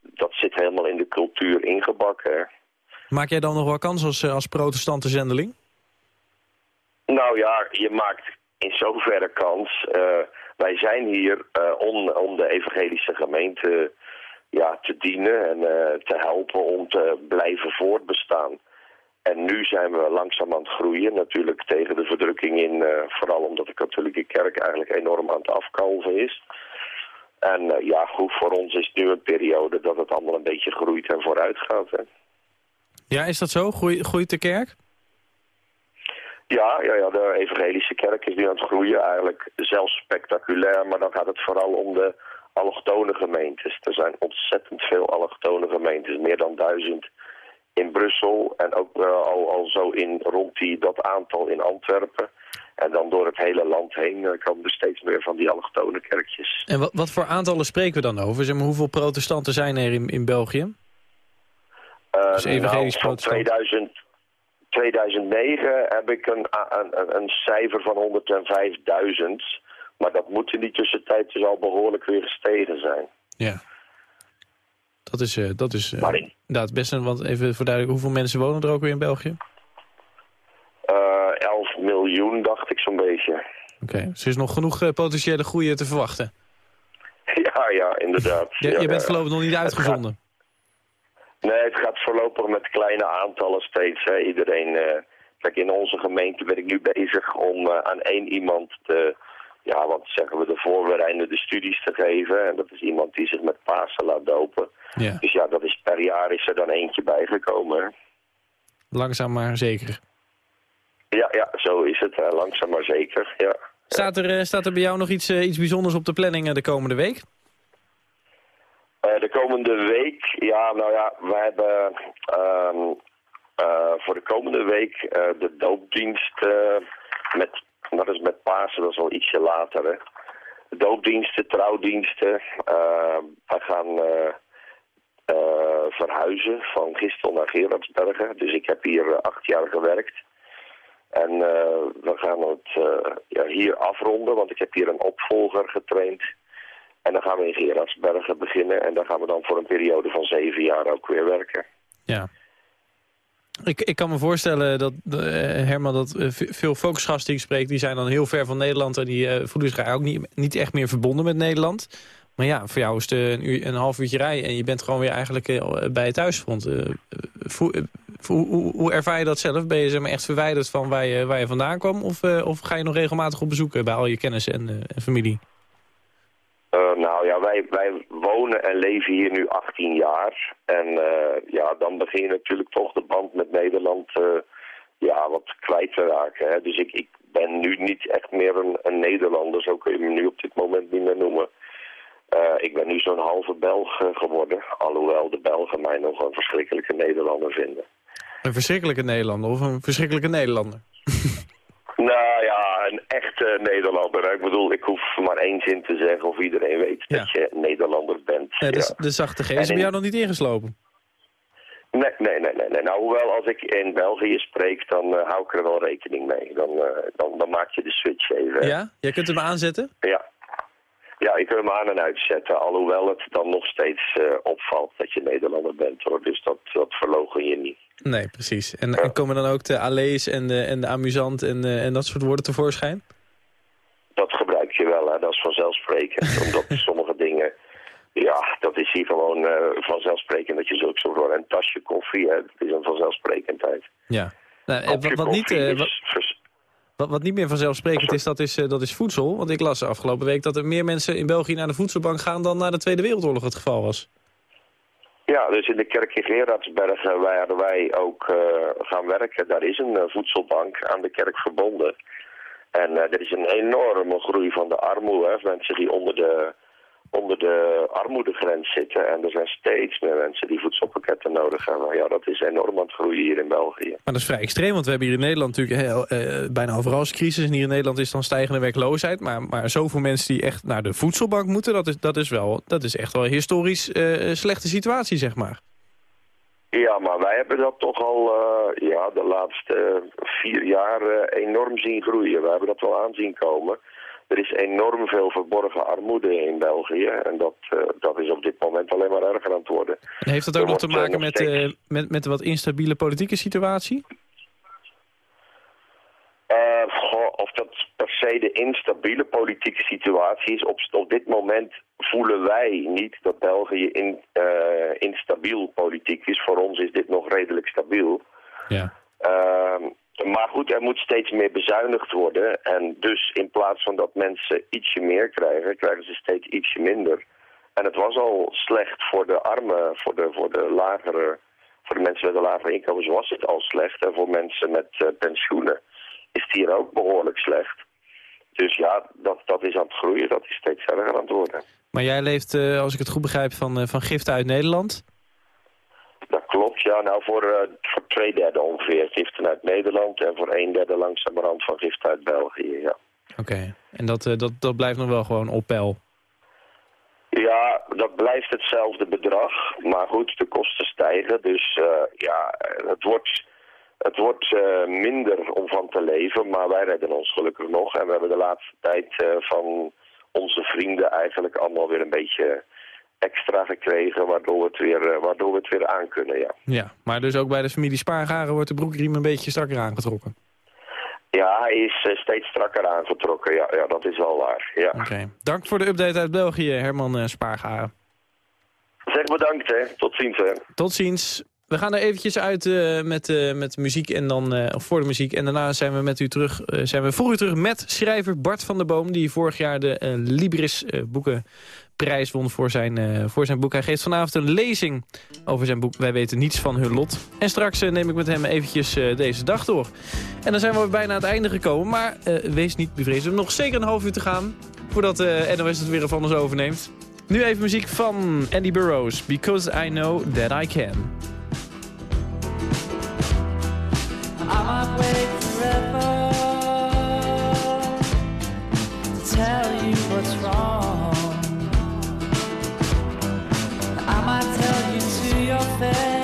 dat zit helemaal in de cultuur ingebakken. Maak jij dan nog wel kans als, als protestante zendeling? Nou ja, je maakt in zoverre kans. wij zijn hier om, om de evangelische gemeente ja, te dienen en uh, te helpen om te blijven voortbestaan. En nu zijn we langzaam aan het groeien, natuurlijk tegen de verdrukking in, uh, vooral omdat de katholieke kerk eigenlijk enorm aan het afkalven is. En uh, ja, goed, voor ons is nu een periode dat het allemaal een beetje groeit en vooruit gaat. Hè. Ja, is dat zo? Groei, groeit de kerk? Ja, ja, ja, de evangelische kerk is nu aan het groeien, eigenlijk zelfs spectaculair, maar dan gaat het vooral om de allochtone gemeentes. Er zijn ontzettend veel allochtone gemeentes, meer dan duizend in Brussel en ook uh, al, al zo in rond die, dat aantal in Antwerpen. En dan door het hele land heen uh, komen er steeds meer van die allochtone kerkjes. En wat, wat voor aantallen spreken we dan over? Zeg maar, hoeveel protestanten zijn er in, in België? Uh, dus evangelisch nou, van 2000, 2009 heb ik een, een, een cijfer van 105.000. Maar dat moet in die tussentijd dus al behoorlijk weer gestegen zijn. Ja. Dat is, uh, dat is uh, inderdaad best een, want even voor duidelijk, hoeveel mensen wonen er ook weer in België? Uh, 11 miljoen, dacht ik zo'n beetje. Oké, okay. dus er is nog genoeg potentiële groei te verwachten? Ja, ja, inderdaad. je, ja, je bent voorlopig nog niet uitgezonden? Nee, het gaat voorlopig met kleine aantallen steeds. Hè. Iedereen, kijk, in onze gemeente ben ik nu bezig om aan één iemand te ja, wat zeggen we, de voorbereidende studies te geven. En dat is iemand die zich met Pasen laat dopen. Ja. Dus ja, dat is, per jaar is er dan eentje bijgekomen. Langzaam maar zeker. Ja, ja, zo is het. Hè. Langzaam maar zeker, ja. Staat er, uh, staat er bij jou nog iets, uh, iets bijzonders op de planning uh, de komende week? de komende week, ja, nou ja, we hebben um, voor de komende week de doopdienst met dat is met Pasen, dat is al ietsje later. Hè. Doopdiensten, trouwdiensten. We gaan uh, uh, verhuizen van Gistel naar Gerardsbergen. Dus ik heb hier acht jaar gewerkt. En we gaan het ja, hier afronden, want ik heb hier een opvolger getraind. En dan gaan we in Gerardsbergen beginnen. En dan gaan we dan voor een periode van zeven jaar ook weer werken. Ja. Ik, ik kan me voorstellen dat, uh, Herman, dat uh, veel focusgasten die ik spreek... die zijn dan heel ver van Nederland... en die uh, voelen zich ook niet, niet echt meer verbonden met Nederland. Maar ja, voor jou is het een, uur, een half uurtje rijden... en je bent gewoon weer eigenlijk bij het thuisfront. Hoe, hoe, ervaar je dat zelf? Ben je zeg maar, echt verwijderd van waar je, waar je vandaan kwam? Of, of ga je nog regelmatig op bezoek bij al je kennissen en, familie? Nou ja, wij, wij wonen en leven hier nu 18 jaar. En uh, ja, dan begin je natuurlijk toch de band met Nederland uh, ja, wat kwijt te raken. Hè. Dus ik, ik ben nu niet echt meer een, een Nederlander, zo kun je me nu op dit moment niet meer noemen. ik ben nu zo'n halve Belg geworden, alhoewel de Belgen mij nog een verschrikkelijke Nederlander vinden. Een verschrikkelijke Nederlander of een verschrikkelijke Nederlander? Nou ja, een echte Nederlander. Ik bedoel, ik hoef maar één zin te zeggen of iedereen weet ja. dat je Nederlander bent. Ja, dus de zachte G is bij jou nog niet ingeslopen? Nee, nee, nee, nee, nee. Nou, hoewel als ik in België spreek, dan uh, hou ik er wel rekening mee. Dan, uh, dan, dan maak je de switch even. Ja? Jij kunt hem aanzetten? Ja. Ja, ik kan hem aan en uitzetten. Alhoewel het dan nog steeds uh, opvalt dat je Nederlander bent. hoor. Dus dat, dat verlogen je niet. Nee, precies. En, en komen dan ook de allees en de, en de amusant en, en dat soort woorden tevoorschijn? Dat gebruik je wel, hè. dat is vanzelfsprekend. omdat sommige dingen, ja, dat is hier gewoon uh, vanzelfsprekend dat je zulke soort woorden... Een tasje koffie, hè, dat is een vanzelfsprekendheid. Ja. Nou, wat, wat, niet, uh, wat, wat, niet meer vanzelfsprekend is dat, is, uh, dat is voedsel. Want ik las afgelopen week dat er meer mensen in België naar de voedselbank gaan... dan na de Tweede Wereldoorlog het geval was. Ja, dus in de kerk in Gerardsbergen waar wij ook uh, gaan werken, daar is een uh, voedselbank aan de kerk verbonden. En er is een enorme groei van de armoede, hè, mensen die onder de, onder de armoedegrens zitten. En er zijn steeds meer mensen die voedselpakketten nodig hebben. Ja, dat is enorm aan het groeien hier in België. Maar dat is vrij extreem, want we hebben hier in Nederland natuurlijk heel, bijna overal is crisis. En hier in Nederland is dan stijgende werkloosheid. Maar, maar zoveel mensen die echt naar de voedselbank moeten, dat is, dat is, wel, dat is echt wel een historisch slechte situatie, zeg maar. Ja, maar wij hebben dat toch al uh, ja, de laatste vier jaar uh, enorm zien groeien. We hebben dat wel aanzien komen. Er is enorm veel verborgen armoede in België. En dat, uh, dat is op dit moment alleen maar erger aan het worden. En heeft dat ook er nog te maken nog met, steeds... met, met de wat instabiele politieke situatie? Goh, of dat per se de instabiele politieke situatie is. Op, op dit moment voelen wij niet dat België in, instabiel politiek is. Voor ons is dit nog redelijk stabiel. Ja. Uh, maar goed, er moet steeds meer bezuinigd worden. En dus in plaats van dat mensen ietsje meer krijgen, krijgen ze steeds ietsje minder. En het was al slecht voor de armen, voor de, voor de lagere... Voor de mensen met een lagere inkomens was het al slecht. En voor mensen met uh, pensioenen is het hier ook behoorlijk slecht. Dus ja, dat, dat is aan het groeien. Dat is steeds erger aan het worden. Maar jij leeft, uh, als ik het goed begrijp, van, uh, van giften uit Nederland? Dat klopt, ja. Nou, voor, uh, voor twee derde ongeveer giften uit Nederland... en voor een derde langzamerhand van giften uit België, ja. Oké, okay. en dat, dat, dat blijft nog wel gewoon op peil? Ja, dat blijft hetzelfde bedrag. Maar goed, de kosten stijgen. Dus ja, het wordt het wordt minder om van te leven, maar wij redden ons gelukkig nog. En we hebben de laatste tijd van onze vrienden eigenlijk allemaal weer een beetje extra gekregen, waardoor we het weer, waardoor we het weer aan kunnen, ja. Ja, maar dus ook bij de familie Spaargaren wordt de broekriem een beetje strakker aangetrokken? Ja, hij is steeds strakker aangetrokken, ja, ja dat is wel waar, ja. Oké, dank voor de update uit België, Herman uh, Spaargaren. Zeg bedankt, hè. Tot ziens, hè. Tot ziens. We gaan er eventjes uit uh, met, uh, met muziek en dan uh, voor de muziek. En daarna zijn we met u terug, zijn we voor u terug met schrijver Bart van der Boom... die vorig jaar de Libris boekenprijs won voor zijn, voor zijn boek. Hij geeft vanavond een lezing over zijn boek Wij weten niets van hun lot. En straks neem ik met hem eventjes deze dag door. En dan zijn we bijna aan het einde gekomen. Maar wees niet bevreesd. We hebben nog zeker een half uur te gaan... voordat NOS het weer van ons overneemt. Nu even muziek van Andy Burroughs. Because I Know That I Can. I tell you what's wrong. perfect.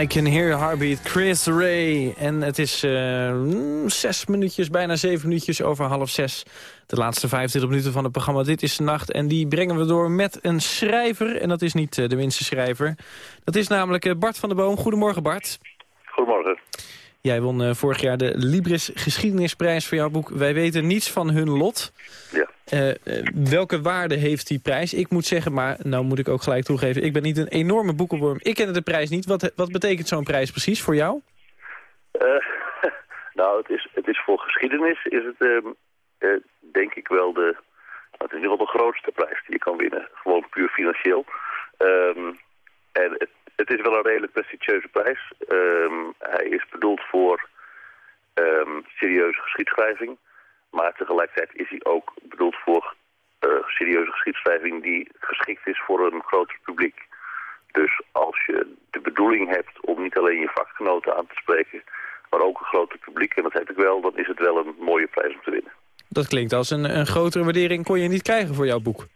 I Can Hear Your Heartbeat, Chris Ray. En het is uh, zes minuutjes, bijna zeven minuutjes over half zes. De laatste 25 minuten van het programma Dit is de Nacht. En die brengen we door met een schrijver. En dat is niet uh, de minste schrijver. Dat is namelijk uh, Bart van der Boom. Goedemorgen Bart. Goedemorgen. Jij won vorig jaar de Libris Geschiedenisprijs voor jouw boek Wij weten niets van hun lot. Ja. Uh, welke waarde heeft die prijs? Ik moet zeggen, maar nou moet ik ook gelijk toegeven... ik ben niet een enorme boekenworm. Ik ken de prijs niet. Wat, wat betekent zo'n prijs precies voor jou? Uh, nou, het is, het is voor geschiedenis is het uh, denk ik wel de... Het is in ieder geval de grootste prijs die je kan winnen. Gewoon puur financieel. Um, en het, het, is wel een redelijk prestigieuze prijs. Um, hij is bedoeld voor um, serieuze geschiedschrijving... Maar tegelijkertijd is hij ook bedoeld voor uh, serieuze geschiedschrijving die geschikt is voor een groter publiek. Dus als je de bedoeling hebt om niet alleen je vakgenoten aan te spreken, maar ook een groter publiek, en dat heb ik wel, dan is het wel een mooie prijs om te winnen. Dat klinkt als een, een grotere waardering kon je niet krijgen voor jouw boek.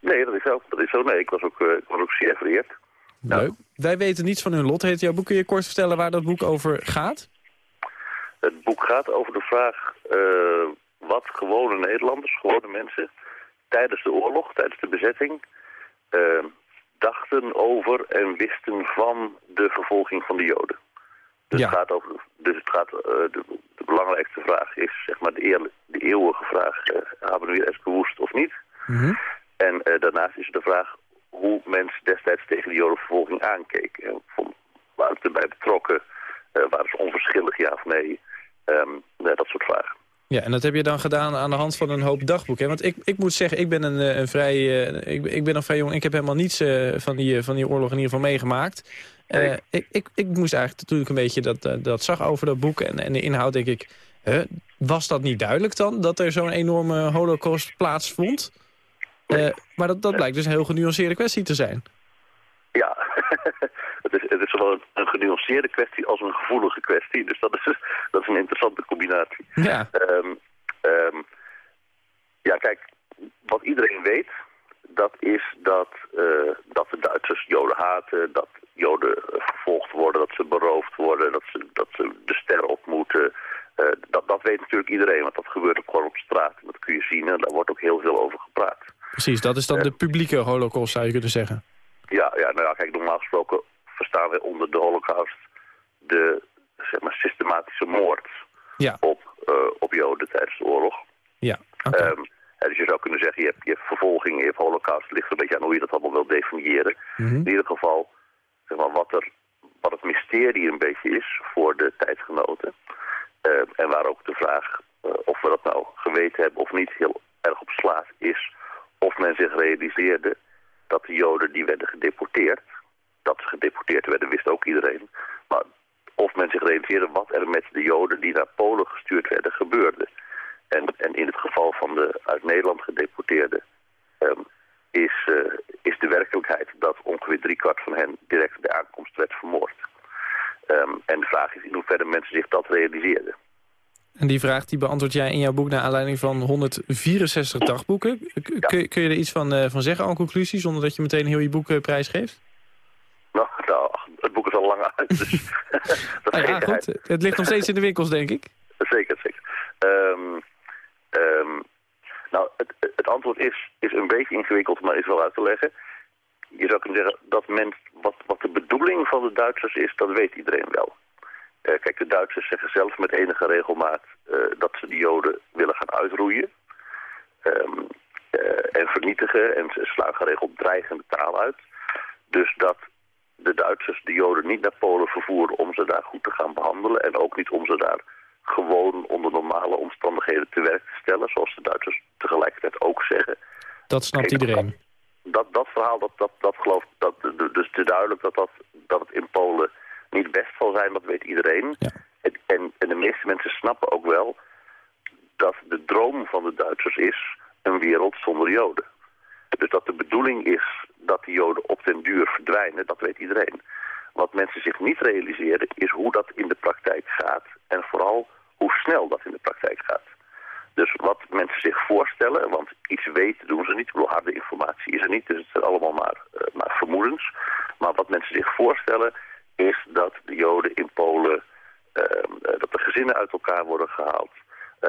Nee, dat is zo. Dat is zo. Nee, ik was ook, uh, ik was ook zeer vereerd. Leuk. Nou. Wij weten niets van hun lot, heet jouw boek. Kun je kort vertellen waar dat boek over gaat? Het boek gaat over de vraag uh, wat gewone Nederlanders, gewone mensen, tijdens de oorlog, tijdens de bezetting, uh, dachten over en wisten van de vervolging van de Joden. Dus ja. het gaat over, dus het gaat, uh, de, de, belangrijkste vraag is, zeg maar, de, eer, de eeuwige vraag, hebben we weer eens bewoest of niet? Mm -hmm. En daarnaast is de vraag hoe mensen destijds tegen de Jodenvervolging aankeken. En van, waren ze erbij betrokken? waren ze onverschillig, ja of nee? Um, dat soort vragen. Ja, en dat heb je dan gedaan aan de hand van een hoop dagboeken. Want ik, ik moet zeggen, ik ben een, een vrij, uh, ik, ik ben nog vrij jong. Ik heb helemaal niets uh, van, die, van die oorlog in ieder geval meegemaakt. Nee. ik, ik, ik moest eigenlijk toen ik een beetje dat, dat zag over dat boek en, en de inhoud, denk ik... was dat niet duidelijk dan, dat er zo'n enorme holocaust plaatsvond? Nee. maar dat, dat blijkt dus een heel genuanceerde kwestie te zijn. Ja, het is, het is zowel een, een genuanceerde kwestie als een gevoelige kwestie. Dus dat is, dat is een interessante combinatie. Ja. Um, um, ja, kijk, wat iedereen weet, dat is dat, uh, dat de Duitsers Joden haten, dat Joden vervolgd worden, dat ze beroofd worden, dat ze, dat ze de ster op moeten. Uh, dat, dat weet natuurlijk iedereen, want dat gebeurt ook gewoon op straat. En dat kun je zien en daar wordt ook heel veel over gepraat. Precies, dat is dan de publieke holocaust, zou je kunnen zeggen. Ja, ja, nou ja, kijk, normaal gesproken verstaan we onder de holocaust de zeg maar, systematische moord ja. op, uh, op Joden tijdens de oorlog. Ja, okay. um, dus je zou kunnen zeggen, je hebt, je hebt vervolging, je hebt holocaust. Het ligt een beetje aan hoe je dat allemaal wil definiëren. Mm -hmm. In ieder geval, zeg maar, wat, er, wat het mysterie een beetje is voor de tijdgenoten. Uh, en waar ook de vraag uh, of we dat nou geweten hebben of niet heel erg op slaat is... of men zich realiseerde dat de Joden die werden gedeporteerd... dat ze gedeporteerd werden, wist ook iedereen. Maar of men zich realiseerde wat er met de Joden die naar Polen gestuurd werden gebeurde. En, en in het geval van de uit Nederland gedeporteerden... Um, is, uh, is de werkelijkheid dat ongeveer driekwart van hen direct bij aankomst werd vermoord. Um, en de vraag is in hoeverre mensen zich dat realiseerden. En die vraag die beantwoord jij in jouw boek naar aanleiding van 164 dagboeken. Ja. kun, kun, je er iets van, uh, van zeggen aan conclusie, zonder dat je meteen heel je boek uh, prijsgeeft? Nou, nou, het boek is al lang uit, dus dat ja, goed. Het ligt nog steeds in de winkels, denk ik. Zeker, zeker. Um, um, nou, het, het, antwoord is, is een beetje ingewikkeld, maar is wel uit te leggen. Je zou kunnen zeggen dat men, wat, wat de bedoeling van de Duitsers is, dat weet iedereen wel. Uh, kijk, de Duitsers zeggen zelf met enige regelmaat uh, dat ze de Joden willen gaan uitroeien. Um, uh, en vernietigen en ze slaan geregeld dreigende taal uit. Dus dat de Duitsers de Joden niet naar Polen vervoeren om ze daar goed te gaan behandelen. En ook niet om ze daar gewoon onder normale omstandigheden te werk te stellen. Zoals de Duitsers tegelijkertijd ook zeggen. Dat snapt Kijk, iedereen. Dat, dat verhaal, dat, dat, dat gelooft, dat, dus te duidelijk dat, dat, dat het in Polen niet best zal zijn, dat weet iedereen. Ja. En, en, de meeste mensen snappen ook wel dat de droom van de Duitsers is een wereld zonder Joden. Dus dat de bedoeling is dat de Joden op den duur verdwijnen, dat weet iedereen. Wat mensen zich niet realiseren is hoe dat in de praktijk gaat en vooral hoe snel dat in de praktijk gaat. Dus wat mensen zich voorstellen, want iets weten doen ze niet, ik harde informatie is er niet, dus het zijn allemaal maar, uh, maar vermoedens. Maar wat mensen zich voorstellen is dat de Joden in Polen, ehm, dat de gezinnen uit elkaar worden gehaald.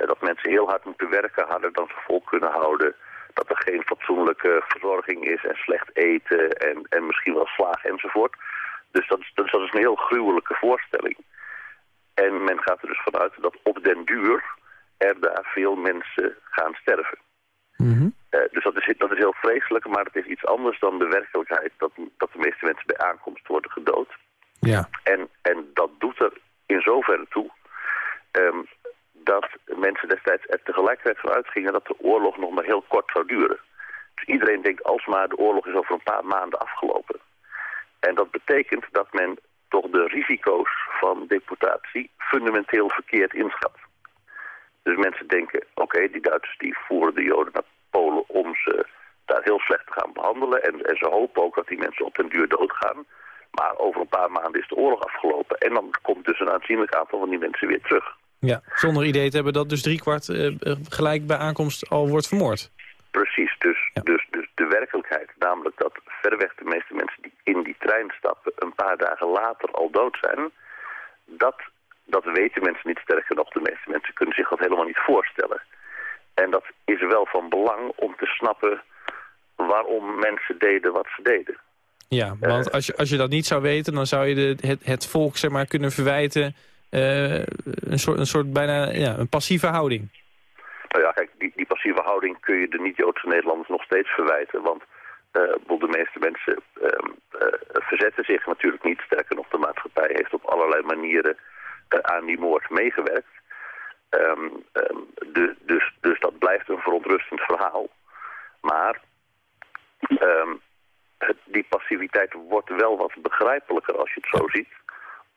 dat mensen heel hard moeten werken, harder dan ze vol kunnen houden dat er geen fatsoenlijke verzorging is en slecht eten en, en misschien wel slagen enzovoort. Dus dat is, dat, is, dat is een heel gruwelijke voorstelling. En men gaat er dus vanuit dat op den duur er daar veel mensen gaan sterven. Mhm. Eh, dus dat is, dat is heel vreselijk, maar het is iets anders dan de werkelijkheid... dat, dat de meeste mensen bij aankomst worden gedood. Ja. En, en dat doet er in zoverre toe... Ehm, dat mensen destijds er tegelijkertijd van uitgingen dat de oorlog nog maar heel kort zou duren. Dus iedereen denkt alsmaar de oorlog is over een paar maanden afgelopen. En dat betekent dat men toch de risico's van deportatie fundamenteel verkeerd inschat. Dus mensen denken, oké, die Duitsers die voeren de Joden naar Polen om ze daar heel slecht te gaan behandelen. En, en ze hopen ook dat die mensen op den duur doodgaan. Maar over een paar maanden is de oorlog afgelopen. En dan komt dus een aanzienlijk aantal van die mensen weer terug. Ja, zonder idee te hebben dat dus driekwart uh, gelijk bij aankomst al wordt vermoord. Precies, dus, dus, dus de werkelijkheid, namelijk dat verreweg de meeste mensen die in die trein stappen een paar dagen later al dood zijn, dat, dat weten mensen niet sterker nog. De meeste mensen kunnen zich dat helemaal niet voorstellen. En dat is wel van belang om te snappen waarom mensen deden wat ze deden. Ja, want als je, als je dat niet zou weten, dan zou je de, het, het volk zeg maar, kunnen verwijten uh, een, soort, een soort bijna ja, een passieve houding. Nou ja, kijk, die, die passieve houding kun je de niet-Joodse Nederlanders nog steeds verwijten. Want uh, de meeste mensen uh, verzetten zich natuurlijk niet. Sterker nog, de maatschappij heeft op allerlei manieren aan die moord meegewerkt. Um, de, dus, dus dat blijft een verontrustend verhaal. Maar het, die passiviteit wordt wel wat begrijpelijker als je het zo ziet.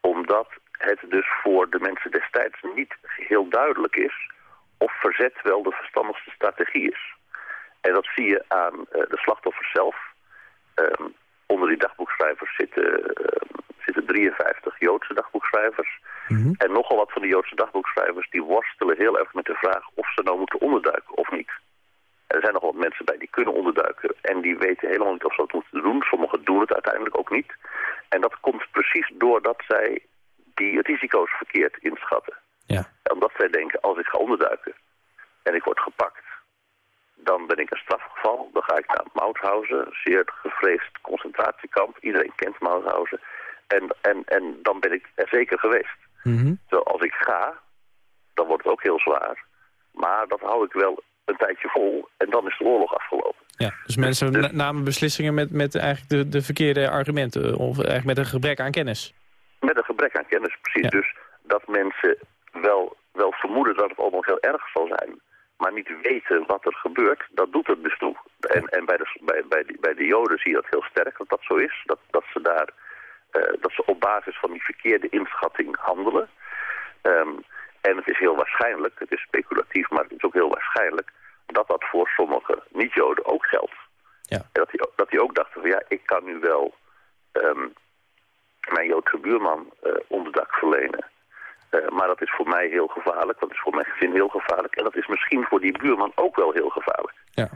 Omdat het dus voor de mensen destijds niet heel duidelijk is of verzet wel de verstandigste strategie is. En dat zie je aan uh, de slachtoffers zelf. Um, onder die dagboekschrijvers zitten, uh, zitten 53 Joodse dagboekschrijvers. Mm -hmm. En nogal wat van die Joodse dagboekschrijvers die worstelen heel erg met de vraag of ze nou moeten onderduiken of niet. Er zijn nog wat mensen bij die kunnen onderduiken en die weten helemaal niet of ze dat moeten doen. Sommigen doen het uiteindelijk ook niet. En dat komt precies doordat zij die risico's verkeerd inschatten. Ja. Omdat zij denken, als ik ga onderduiken en ik word gepakt, dan ben ik een strafgeval. Dan ga ik naar Mauthausen, zeer gevreesd concentratiekamp. Iedereen kent Mauthausen. En, en, en dan ben ik er zeker geweest. Mm als ik ga, dan wordt het ook heel zwaar. Maar dat hou ik wel een tijdje vol en dan is de oorlog afgelopen. Ja, dus mensen dus, namen beslissingen met, met eigenlijk de, de verkeerde argumenten... of eigenlijk met een gebrek aan kennis. Met een gebrek aan kennis, precies. Dus dat mensen wel, wel vermoeden dat het allemaal heel erg zal zijn... maar niet weten wat er gebeurt, dat doet het dus toe. En, en bij, de, bij, bij, de, bij de Joden zie je dat heel sterk, dat dat zo is. Dat, dat, ze daar, uh, dat ze op basis van die verkeerde inschatting handelen. Um, en het is heel waarschijnlijk, het is speculatief, maar het is ook heel waarschijnlijk... dat dat voor sommige niet-Joden ook geldt. Ja. En dat die, dat die ook dachten van ja, ik kan nu wel... Um, mijn Joodse buurman uh, onderdak verlenen. Uh, maar dat is voor mij heel gevaarlijk, dat is voor mijn gezin heel gevaarlijk. En dat is misschien voor die buurman ook wel heel gevaarlijk. Ja.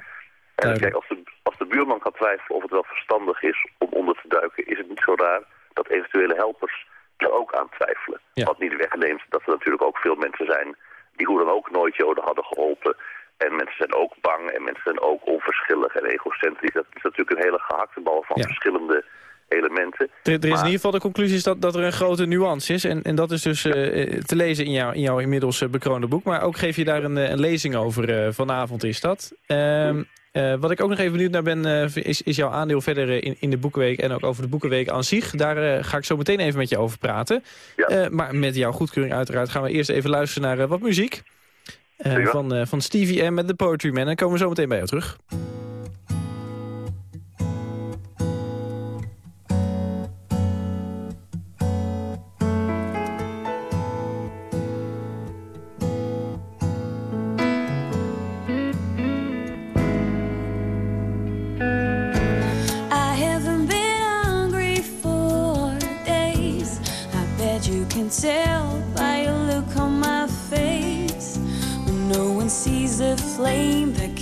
En kijk, als de, als de buurman gaat twijfelen of het wel verstandig is om onder te duiken... is het niet zo raar dat eventuele helpers er ook aan twijfelen. Ja. Wat niet wegneemt dat er natuurlijk ook veel mensen zijn... die hoe dan ook nooit Joden hadden geholpen... En mensen zijn ook bang en mensen zijn ook onverschillig en egocentrisch. Dat is natuurlijk een hele gehakte bal van Ja. verschillende elementen. Er, er is Maar- in ieder geval de conclusie is dat, dat er een grote nuance is. En, en dat is dus eh, te lezen in, jou, in jouw inmiddels eh, bekroonde boek. Maar ook geef je daar een, eh, een lezing over. eh, vanavond is dat. Ehm, eh, wat ik ook nog even benieuwd naar ben, eh, is, is jouw aandeel verder eh, in, in de Boekenweek... en ook over de Boekenweek aan zich. Daar ga ik zo meteen even met je over praten. Ja. Maar met jouw goedkeuring uiteraard gaan we eerst even luisteren naar wat muziek. Van, van Stevie M met The Poetry Man. En dan komen we zo meteen bij jou terug.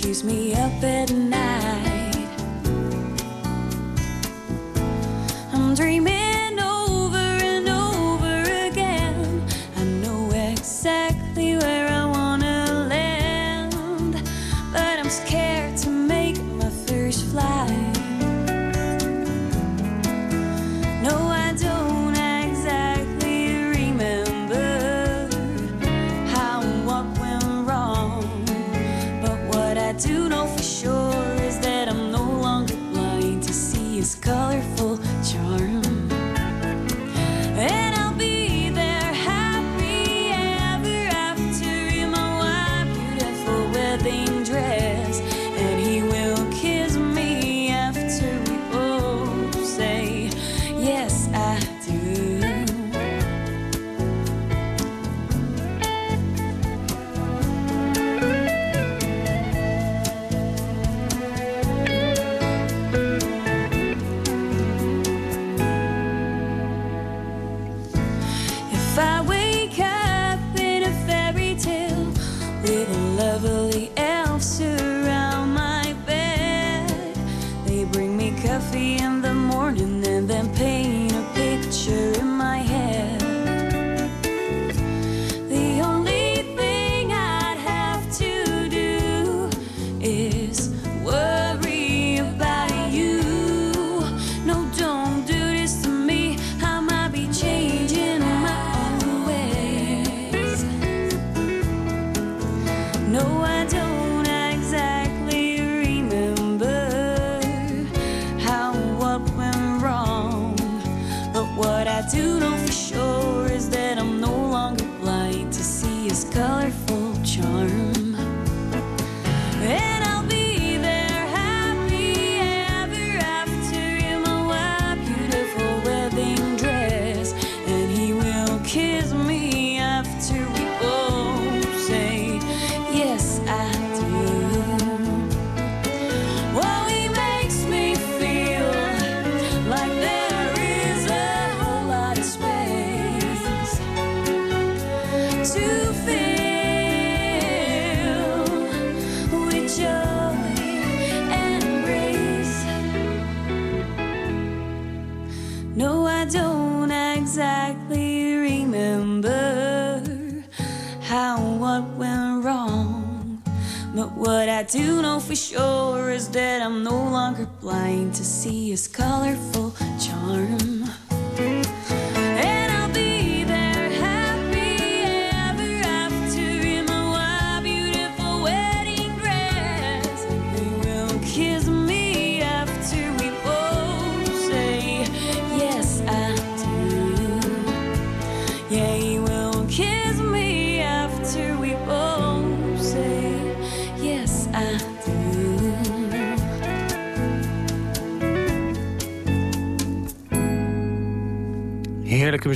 Keeps me up at night.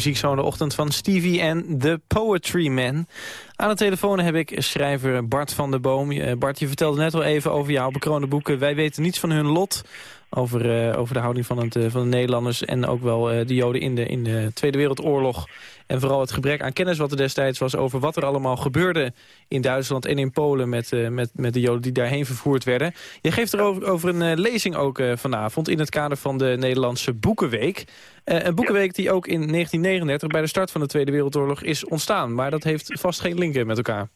Muziek zo in de ochtend van Stevie en The Poetry Man. Aan de telefoon heb ik schrijver Bart van der Boom. Eh, Bart, je vertelde net al even over jouw bekroonde boeken. Wij weten niets van hun lot. Over, eh, over de houding van, het, eh, van de Nederlanders en ook wel de Joden in de, in de Tweede Wereldoorlog. En vooral het gebrek aan kennis wat er destijds was over wat er allemaal gebeurde in Duitsland en in Polen met, eh, met, met de Joden die daarheen vervoerd werden. Je geeft erover over een eh, lezing ook eh, vanavond in het kader van de Nederlandse Boekenweek. Een boekenweek die ook in 1939 bij de start van de Tweede Wereldoorlog is ontstaan. Maar dat heeft vast geen linken met elkaar.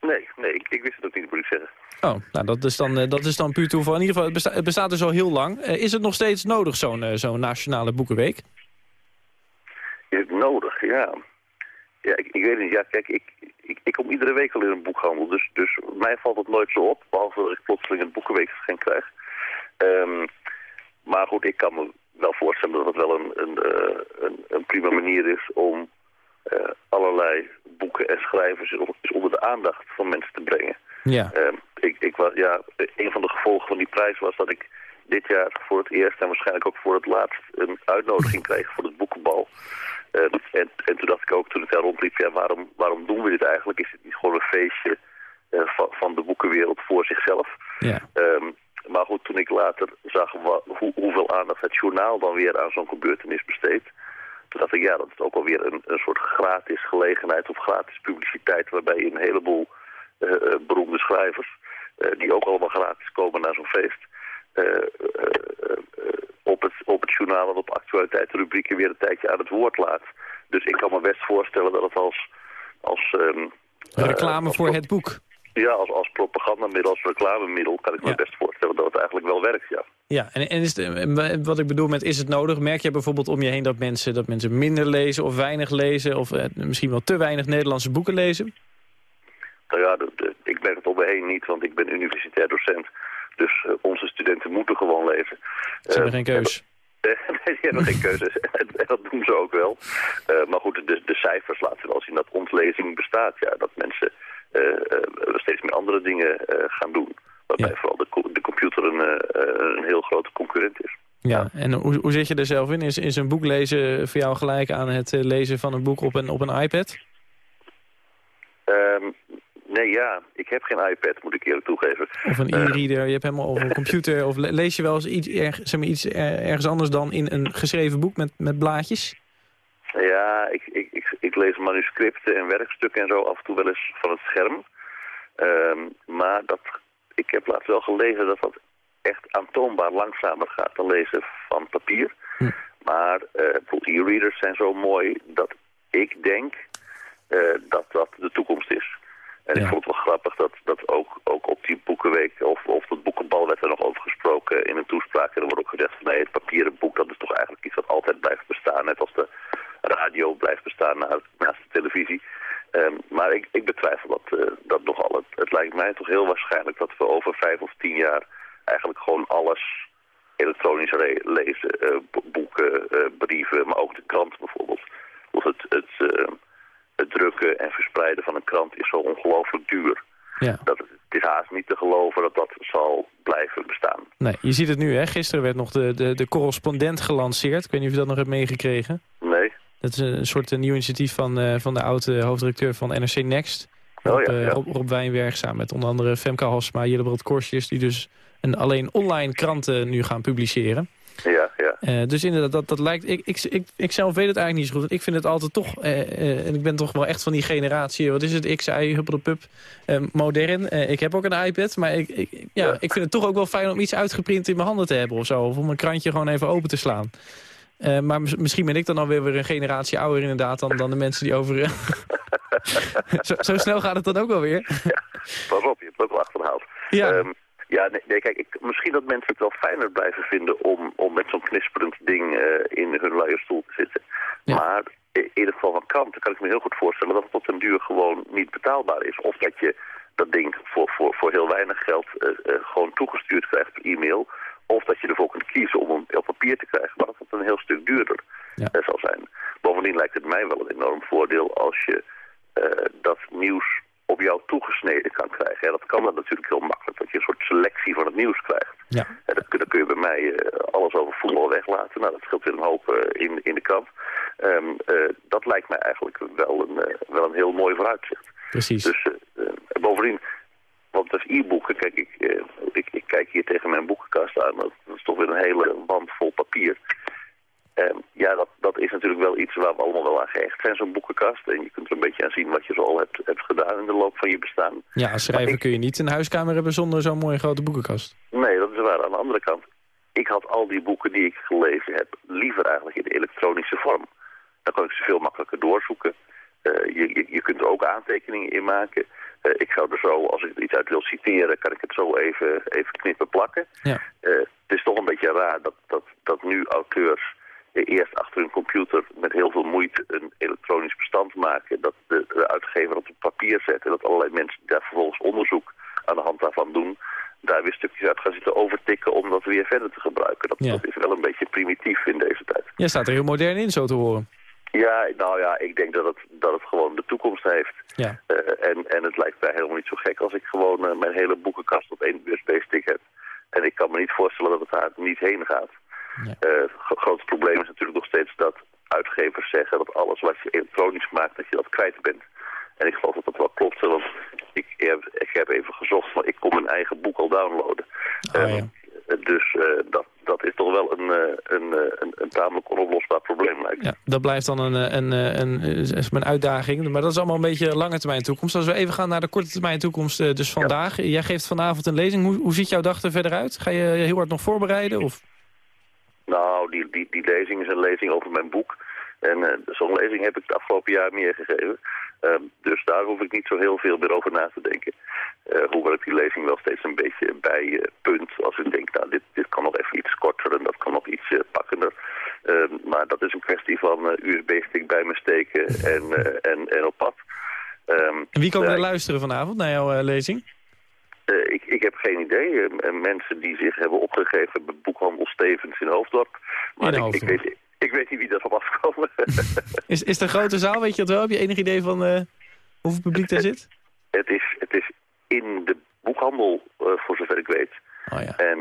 Nee, nee, ik, ik wist het ook niet, moet ik zeggen. Oh, nou dat is dan, dat is dan puur toeval. In ieder geval, het bestaat, het bestaat dus al heel lang. Is het nog steeds nodig, zo'n zo'n nationale boekenweek? Is het nodig, ja. Ja, ik, ik weet niet. Ja, kijk, ik, ik, ik kom iedere week al in een boekhandel. Dus, dus mij valt het nooit zo op. Behalve dat ik plotseling een boekenweekgeschenk krijg. Ehm, maar goed, ik kan me wel voorstellen dat het wel een, een, eh, een, een prima manier is om eh, allerlei boeken en schrijvers onder de aandacht van mensen te brengen. Ja. Ehm, ik, ik was, ja, een van de gevolgen van die prijs was dat ik dit jaar voor het eerst en waarschijnlijk ook voor het laatst een uitnodiging kreeg voor het boekenbal. Ehm, en, en toen dacht ik ook, toen het daar rondliep, ja, waarom, waarom doen we dit eigenlijk? Is het niet gewoon een feestje eh, van, van de boekenwereld voor zichzelf? Ja. Ehm, maar goed, toen ik later zag hoe, hoeveel aandacht het journaal dan weer aan zo'n gebeurtenis besteedt, toen dacht ik, ja, dat is ook alweer een, een soort gratis gelegenheid of gratis publiciteit, waarbij je een heleboel eh, eh, beroemde schrijvers, die ook allemaal gratis komen naar zo'n feest, eh, op, het, op het journaal en op actualiteitsrubrieken weer een tijdje aan het woord laat. Dus ik kan me best voorstellen dat het als... als ehm, Reclame eh, als- voor het boek. Ja, als, als propagandamiddel, als reclamemiddel kan ik me best voorstellen dat het eigenlijk wel werkt, ja. Ja, en, en is het, wat ik bedoel met is het nodig? Merk je bijvoorbeeld om je heen dat mensen, dat mensen minder lezen of weinig lezen... of eh, misschien wel te weinig Nederlandse boeken lezen? Nou ja, ik merk het om me heen niet, want ik ben universitair docent. Dus eh, onze studenten moeten gewoon lezen. Ze hebben Eh, geen keus. Eh, nee, die hebben geen keuze. en, dat doen ze ook wel. Eh, maar goed, de, de cijfers laten wel zien dat ontlezing bestaat. Ja, dat mensen eh, eh, steeds meer andere dingen eh, gaan doen. Waarbij Ja. vooral de, de computer een, eh, eh, een heel grote concurrent is. Ja, en hoe, hoe zit je er zelf in? Is, is een boek lezen voor jou gelijk aan het eh, lezen van een boek op een, op een iPad? Ehm, nee, ja, ik heb geen iPad, moet ik eerlijk toegeven. Of een e-reader, je hebt helemaal of een computer. Of le- lees je wel eens iets, erg, zeg maar iets er- ergens anders dan in een geschreven boek met, met blaadjes? Ja, ik, ik, ik, ik lees manuscripten en werkstukken en zo af en toe wel eens van het scherm. Ehm, maar dat, ik heb laatst wel gelezen dat dat echt aantoonbaar langzamer gaat dan lezen van papier. Hm. Maar eh, bijvoorbeeld e-readers zijn zo mooi dat ik denk eh, dat dat de toekomst is. En Ja. ik vond het wel grappig dat, dat ook, ook op die boekenweek, of, of dat boekenbal werd er nog over gesproken in een toespraak. En er wordt ook gezegd van nee, het papieren boek dat is toch eigenlijk iets wat altijd blijft bestaan. Net als de radio blijft bestaan na- naast de televisie. Ehm, maar ik, ik betwijfel dat, eh, dat nogal. Het, het lijkt mij toch heel waarschijnlijk dat we over vijf of tien jaar eigenlijk gewoon alles elektronisch lezen. Eh, bo- boeken, eh, brieven, maar ook de krant bijvoorbeeld. Want het, het, het drukken en verspreiden van een krant is zo ongelooflijk duur. Ja. Dat het, het is haast niet te geloven dat dat zal blijven bestaan. Nee, je ziet het nu, hè? Gisteren werd nog de, de, de correspondent gelanceerd. Ik weet niet of je dat nog hebt meegekregen. Nee? Dat is een soort eh, nieuw initiatief van, eh, van de oude hoofdredacteur van NRC Next. Oh, Rob, ja, eh, ja. Rob, Rob Wijnberg samen met onder andere Femke Halsma, Jillebrand Korsjes... die dus een alleen online kranten nu gaan publiceren. Ja, ja. Eh, dus inderdaad, dat, dat lijkt... Ik, ik, ik, ik zelf weet het eigenlijk niet zo goed. Ik vind het altijd toch... eh, eh, en ik ben toch wel echt van die generatie... Wat is het? Ik zei, huppel de pup, eh, modern. Ik heb ook een iPad, maar ik, ik, ja, Ja. ik vind het toch ook wel fijn... om iets uitgeprint in mijn handen te hebben of zo. Of om een krantje gewoon even open te slaan. Maar mis- misschien ben ik dan alweer weer een generatie ouder inderdaad... dan, dan de mensen die over... zo, zo snel gaat het dan ook wel weer. Pas op, je hebt het ook wel achterhaald. Ja. Ehm, ja, nee, nee, kijk, ik, misschien dat mensen het wel fijner blijven vinden om, om met zo'n knisperend ding eh, in hun luie stoel te zitten. Ja. Maar in in het geval van kranten kan ik me heel goed voorstellen dat het op den duur gewoon niet betaalbaar is. Of dat je dat ding voor, voor, voor heel weinig geld eh, eh, gewoon toegestuurd krijgt per e-mail. Of dat je ervoor kunt kiezen om hem op papier te krijgen, maar dat het een heel stuk duurder Ja. eh, zal zijn. Bovendien lijkt het mij wel een enorm voordeel als je eh, dat nieuws op jou toegesneden kan krijgen. Ja, dat kan dan natuurlijk heel makkelijk, dat je een soort selectie van het nieuws krijgt. Ja. En dan, kun- dan kun je bij mij eh, alles over voetbal weglaten. Nou, dat scheelt weer een hoop eh, in, in de krant. Ehm, eh, dat lijkt mij eigenlijk wel een, wel een heel mooi vooruitzicht. Precies. Dus bovendien, want dat is e-boeken, kijk, ik, ik, ik kijk hier tegen mijn boekenkast aan. Dat is toch weer een hele wand vol papier. Ehm, ja, dat, dat is natuurlijk wel iets waar we allemaal wel aan gehecht zijn, zo'n boekenkast. En je kunt er een beetje aan zien wat je zo al hebt, hebt gedaan in de loop van je bestaan. Ja, als schrijver kun je niet een huiskamer hebben zonder zo'n mooie grote boekenkast. Nee, dat is waar. Aan de andere kant, ik had al die boeken die ik gelezen heb liever eigenlijk in de elektronische vorm. Dan kan ik ze veel makkelijker doorzoeken. Eh, je, je, je kunt er ook aantekeningen in maken. Eh, ik zou er zo, als ik er iets uit wil citeren, kan ik het zo even, even knippen plakken. Ja. Eh, het is toch een beetje raar dat, dat, dat nu auteurs eerst achter hun computer met heel veel moeite een elektronisch bestand maken. Dat de, de uitgever op het papier zet en dat allerlei mensen daar vervolgens onderzoek aan de hand daarvan doen. Daar weer stukjes uit gaan zitten overtikken om dat weer verder te gebruiken. Dat, Ja. dat is wel een beetje primitief in deze tijd. Jij staat er heel modern in, zo te horen. Ja, nou ja, ik denk dat het, dat het gewoon de toekomst heeft. Ja. Eh, en, en het lijkt mij helemaal niet zo gek als ik gewoon eh, mijn hele boekenkast op één USB-stick heb. En ik kan me niet voorstellen dat het daar niet heen gaat. Ja. Eh, Het gro- grootste probleem is natuurlijk nog steeds dat uitgevers zeggen dat alles wat je elektronisch maakt, dat je dat kwijt bent. En ik geloof dat dat wel klopt, want ik heb, ik heb even gezocht, maar ik kon mijn eigen boek al downloaden. Oh, Eh. Dus eh, dat, dat is toch wel een, eh, een, eh, een, een tamelijk onoplosbaar probleem, lijkt. Ja, dat blijft dan een, eh, een, een, een, eh, uitdaging. Maar dat is allemaal een beetje lange termijn toekomst. Als we even gaan naar de korte termijn toekomst, eh, dus vandaag. Jij geeft vanavond een lezing. Hoe, hoe ziet jouw dag er verder uit? Ga je heel hard nog voorbereiden? Of? Nou, die, die, die lezing is een lezing over mijn boek. En eh, zo'n lezing heb ik het afgelopen jaar meer gegeven. Ehm, dus daar hoef ik niet zo heel veel meer over na te denken. Uh, hoewel ik die lezing wel steeds een beetje bij uh, punt. Als ik denk, nou, dit, dit kan nog even iets korter en dat kan nog iets uh, pakkender. Ehm, maar dat is een kwestie van USB-stick bij me steken en, en, en op pad. Um, en wie komen er luisteren vanavond naar jouw lezing? Ik, ik heb geen idee. mensen die zich hebben opgegeven bij boekhandel Stevens in Hoofddorp. Maar in ik, ik, weet, ik weet niet wie dat op afkomen. is, is het een grote zaal, weet je dat wel? Heb je enig idee van hoeveel publiek daar zit? Het is, het is in de boekhandel, uh, voor zover ik weet. Oh, ja. En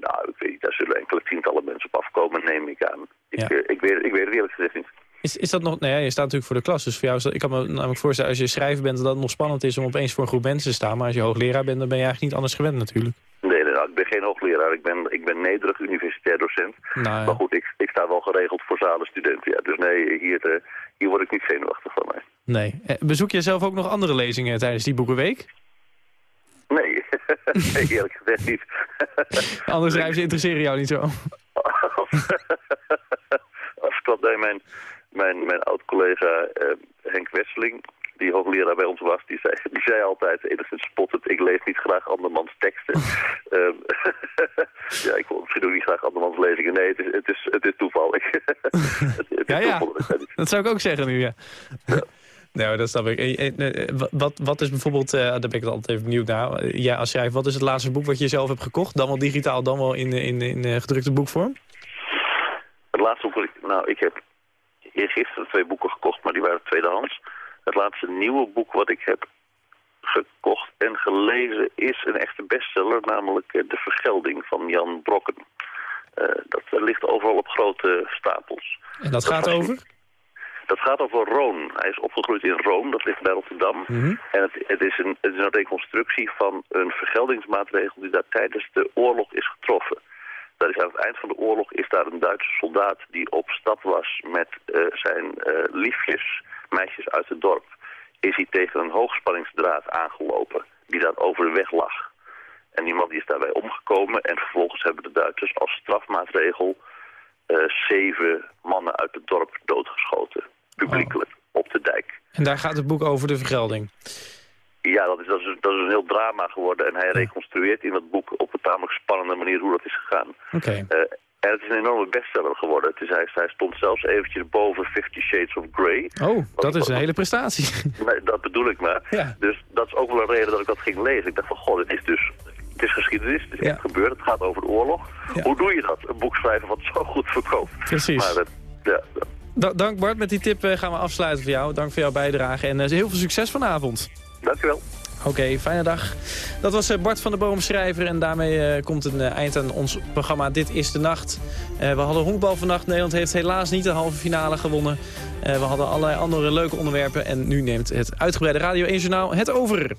nou, ik weet, daar zullen enkele tientallen mensen op afkomen, neem ik aan. Ik, ja. ik, weet, ik weet het eerlijk gezegd niet. Is, is dat nog, nou ja, je staat natuurlijk voor de klas, dus voor jou is dat, ik kan me namelijk voorstellen, als je schrijver bent, dat het nog spannend is om opeens voor een groep mensen te staan. Maar als je hoogleraar bent, dan ben je eigenlijk niet anders gewend natuurlijk. Nee, nee nou, ik ben geen hoogleraar. Ik ben, ik ben nederig universitair docent. Nou, ja. Maar goed, ik, ik sta wel geregeld voor zalen studenten. Ja. Dus nee, hier, hier word ik niet zenuwachtig van mij. Nee. Bezoek je zelf ook nog andere lezingen tijdens die boekenweek? Nee, nee eerlijk gezegd niet. Andere schrijvers interesseren jou niet zo? Als ik bij mijn, mijn, mijn oud-collega uh, Henk Wesseling, die hoogleraar bij ons was, die zei, die zei altijd enigszins spottend, ik lees niet graag andermans teksten. um, ja, ik wil misschien ook niet graag andermans lezingen. Nee, het is, het is, het is toevallig. het, het ja, is ja, toevallig. dat zou ik ook zeggen nu, ja. ja. Nou, dat snap ik. Wat, wat is bijvoorbeeld, uh, daar ben ik altijd even benieuwd naar. Ja, als schrijver, wat is het laatste boek wat je zelf hebt gekocht? Dan wel digitaal, dan wel in, in, in, gedrukte boekvorm? Het laatste boek, nou, ik heb eergisteren twee boeken gekocht, maar die waren tweedehands. Het laatste nieuwe boek wat ik heb gekocht en gelezen is een echte bestseller, namelijk De Vergelding van Jan Brokken. Uh, dat ligt overal op grote stapels. En dat, dat gaat over? Dat gaat over Roon. Hij is opgegroeid in Roon, dat ligt bij Rotterdam. Mm -hmm. En het, het, is een, het is een reconstructie van een vergeldingsmaatregel die daar tijdens de oorlog is getroffen. Dat is aan het eind van de oorlog is daar een Duitse soldaat die op stap was met uh, zijn uh, liefjes, meisjes uit het dorp. Is hij tegen een hoogspanningsdraad aangelopen die daar over de weg lag. En die man die is daarbij omgekomen en vervolgens hebben de Duitsers als strafmaatregel uh, zeven mannen uit het dorp doodgeschoten publiekelijk op de dijk. En daar gaat het boek over de vergelding? Ja, dat is, dat, is, dat is een heel drama geworden. En hij reconstrueert in dat boek op een tamelijk spannende manier hoe dat is gegaan. Oké. Okay. Uh, en het is een enorme bestseller geworden. Het is, hij, hij stond zelfs eventjes boven Fifty Shades of Grey. Oh, dat is een hele prestatie. Nee, dat bedoel ik maar. Ja. Dus dat is ook wel een reden dat ik dat ging lezen. Ik dacht van, god, het is dus het is geschiedenis, het is ja. gebeurd, het gaat over de oorlog. Ja. Hoe doe je dat? Een boek schrijven wat zo goed verkoopt. Precies. Maar, uh, ja, Da dank Bart, met die tip uh, gaan we afsluiten voor jou. Dank voor jouw bijdrage en uh, heel veel succes vanavond. Dank. Oké, fijne dag. Dat was Bart van der Boom, schrijver. En daarmee uh, komt een eind aan ons programma Dit is de Nacht. we hadden honkbal vannacht. Nederland heeft helaas niet de halve finale gewonnen. we hadden allerlei andere leuke onderwerpen. En nu neemt het uitgebreide Radio 1 Journaal het over.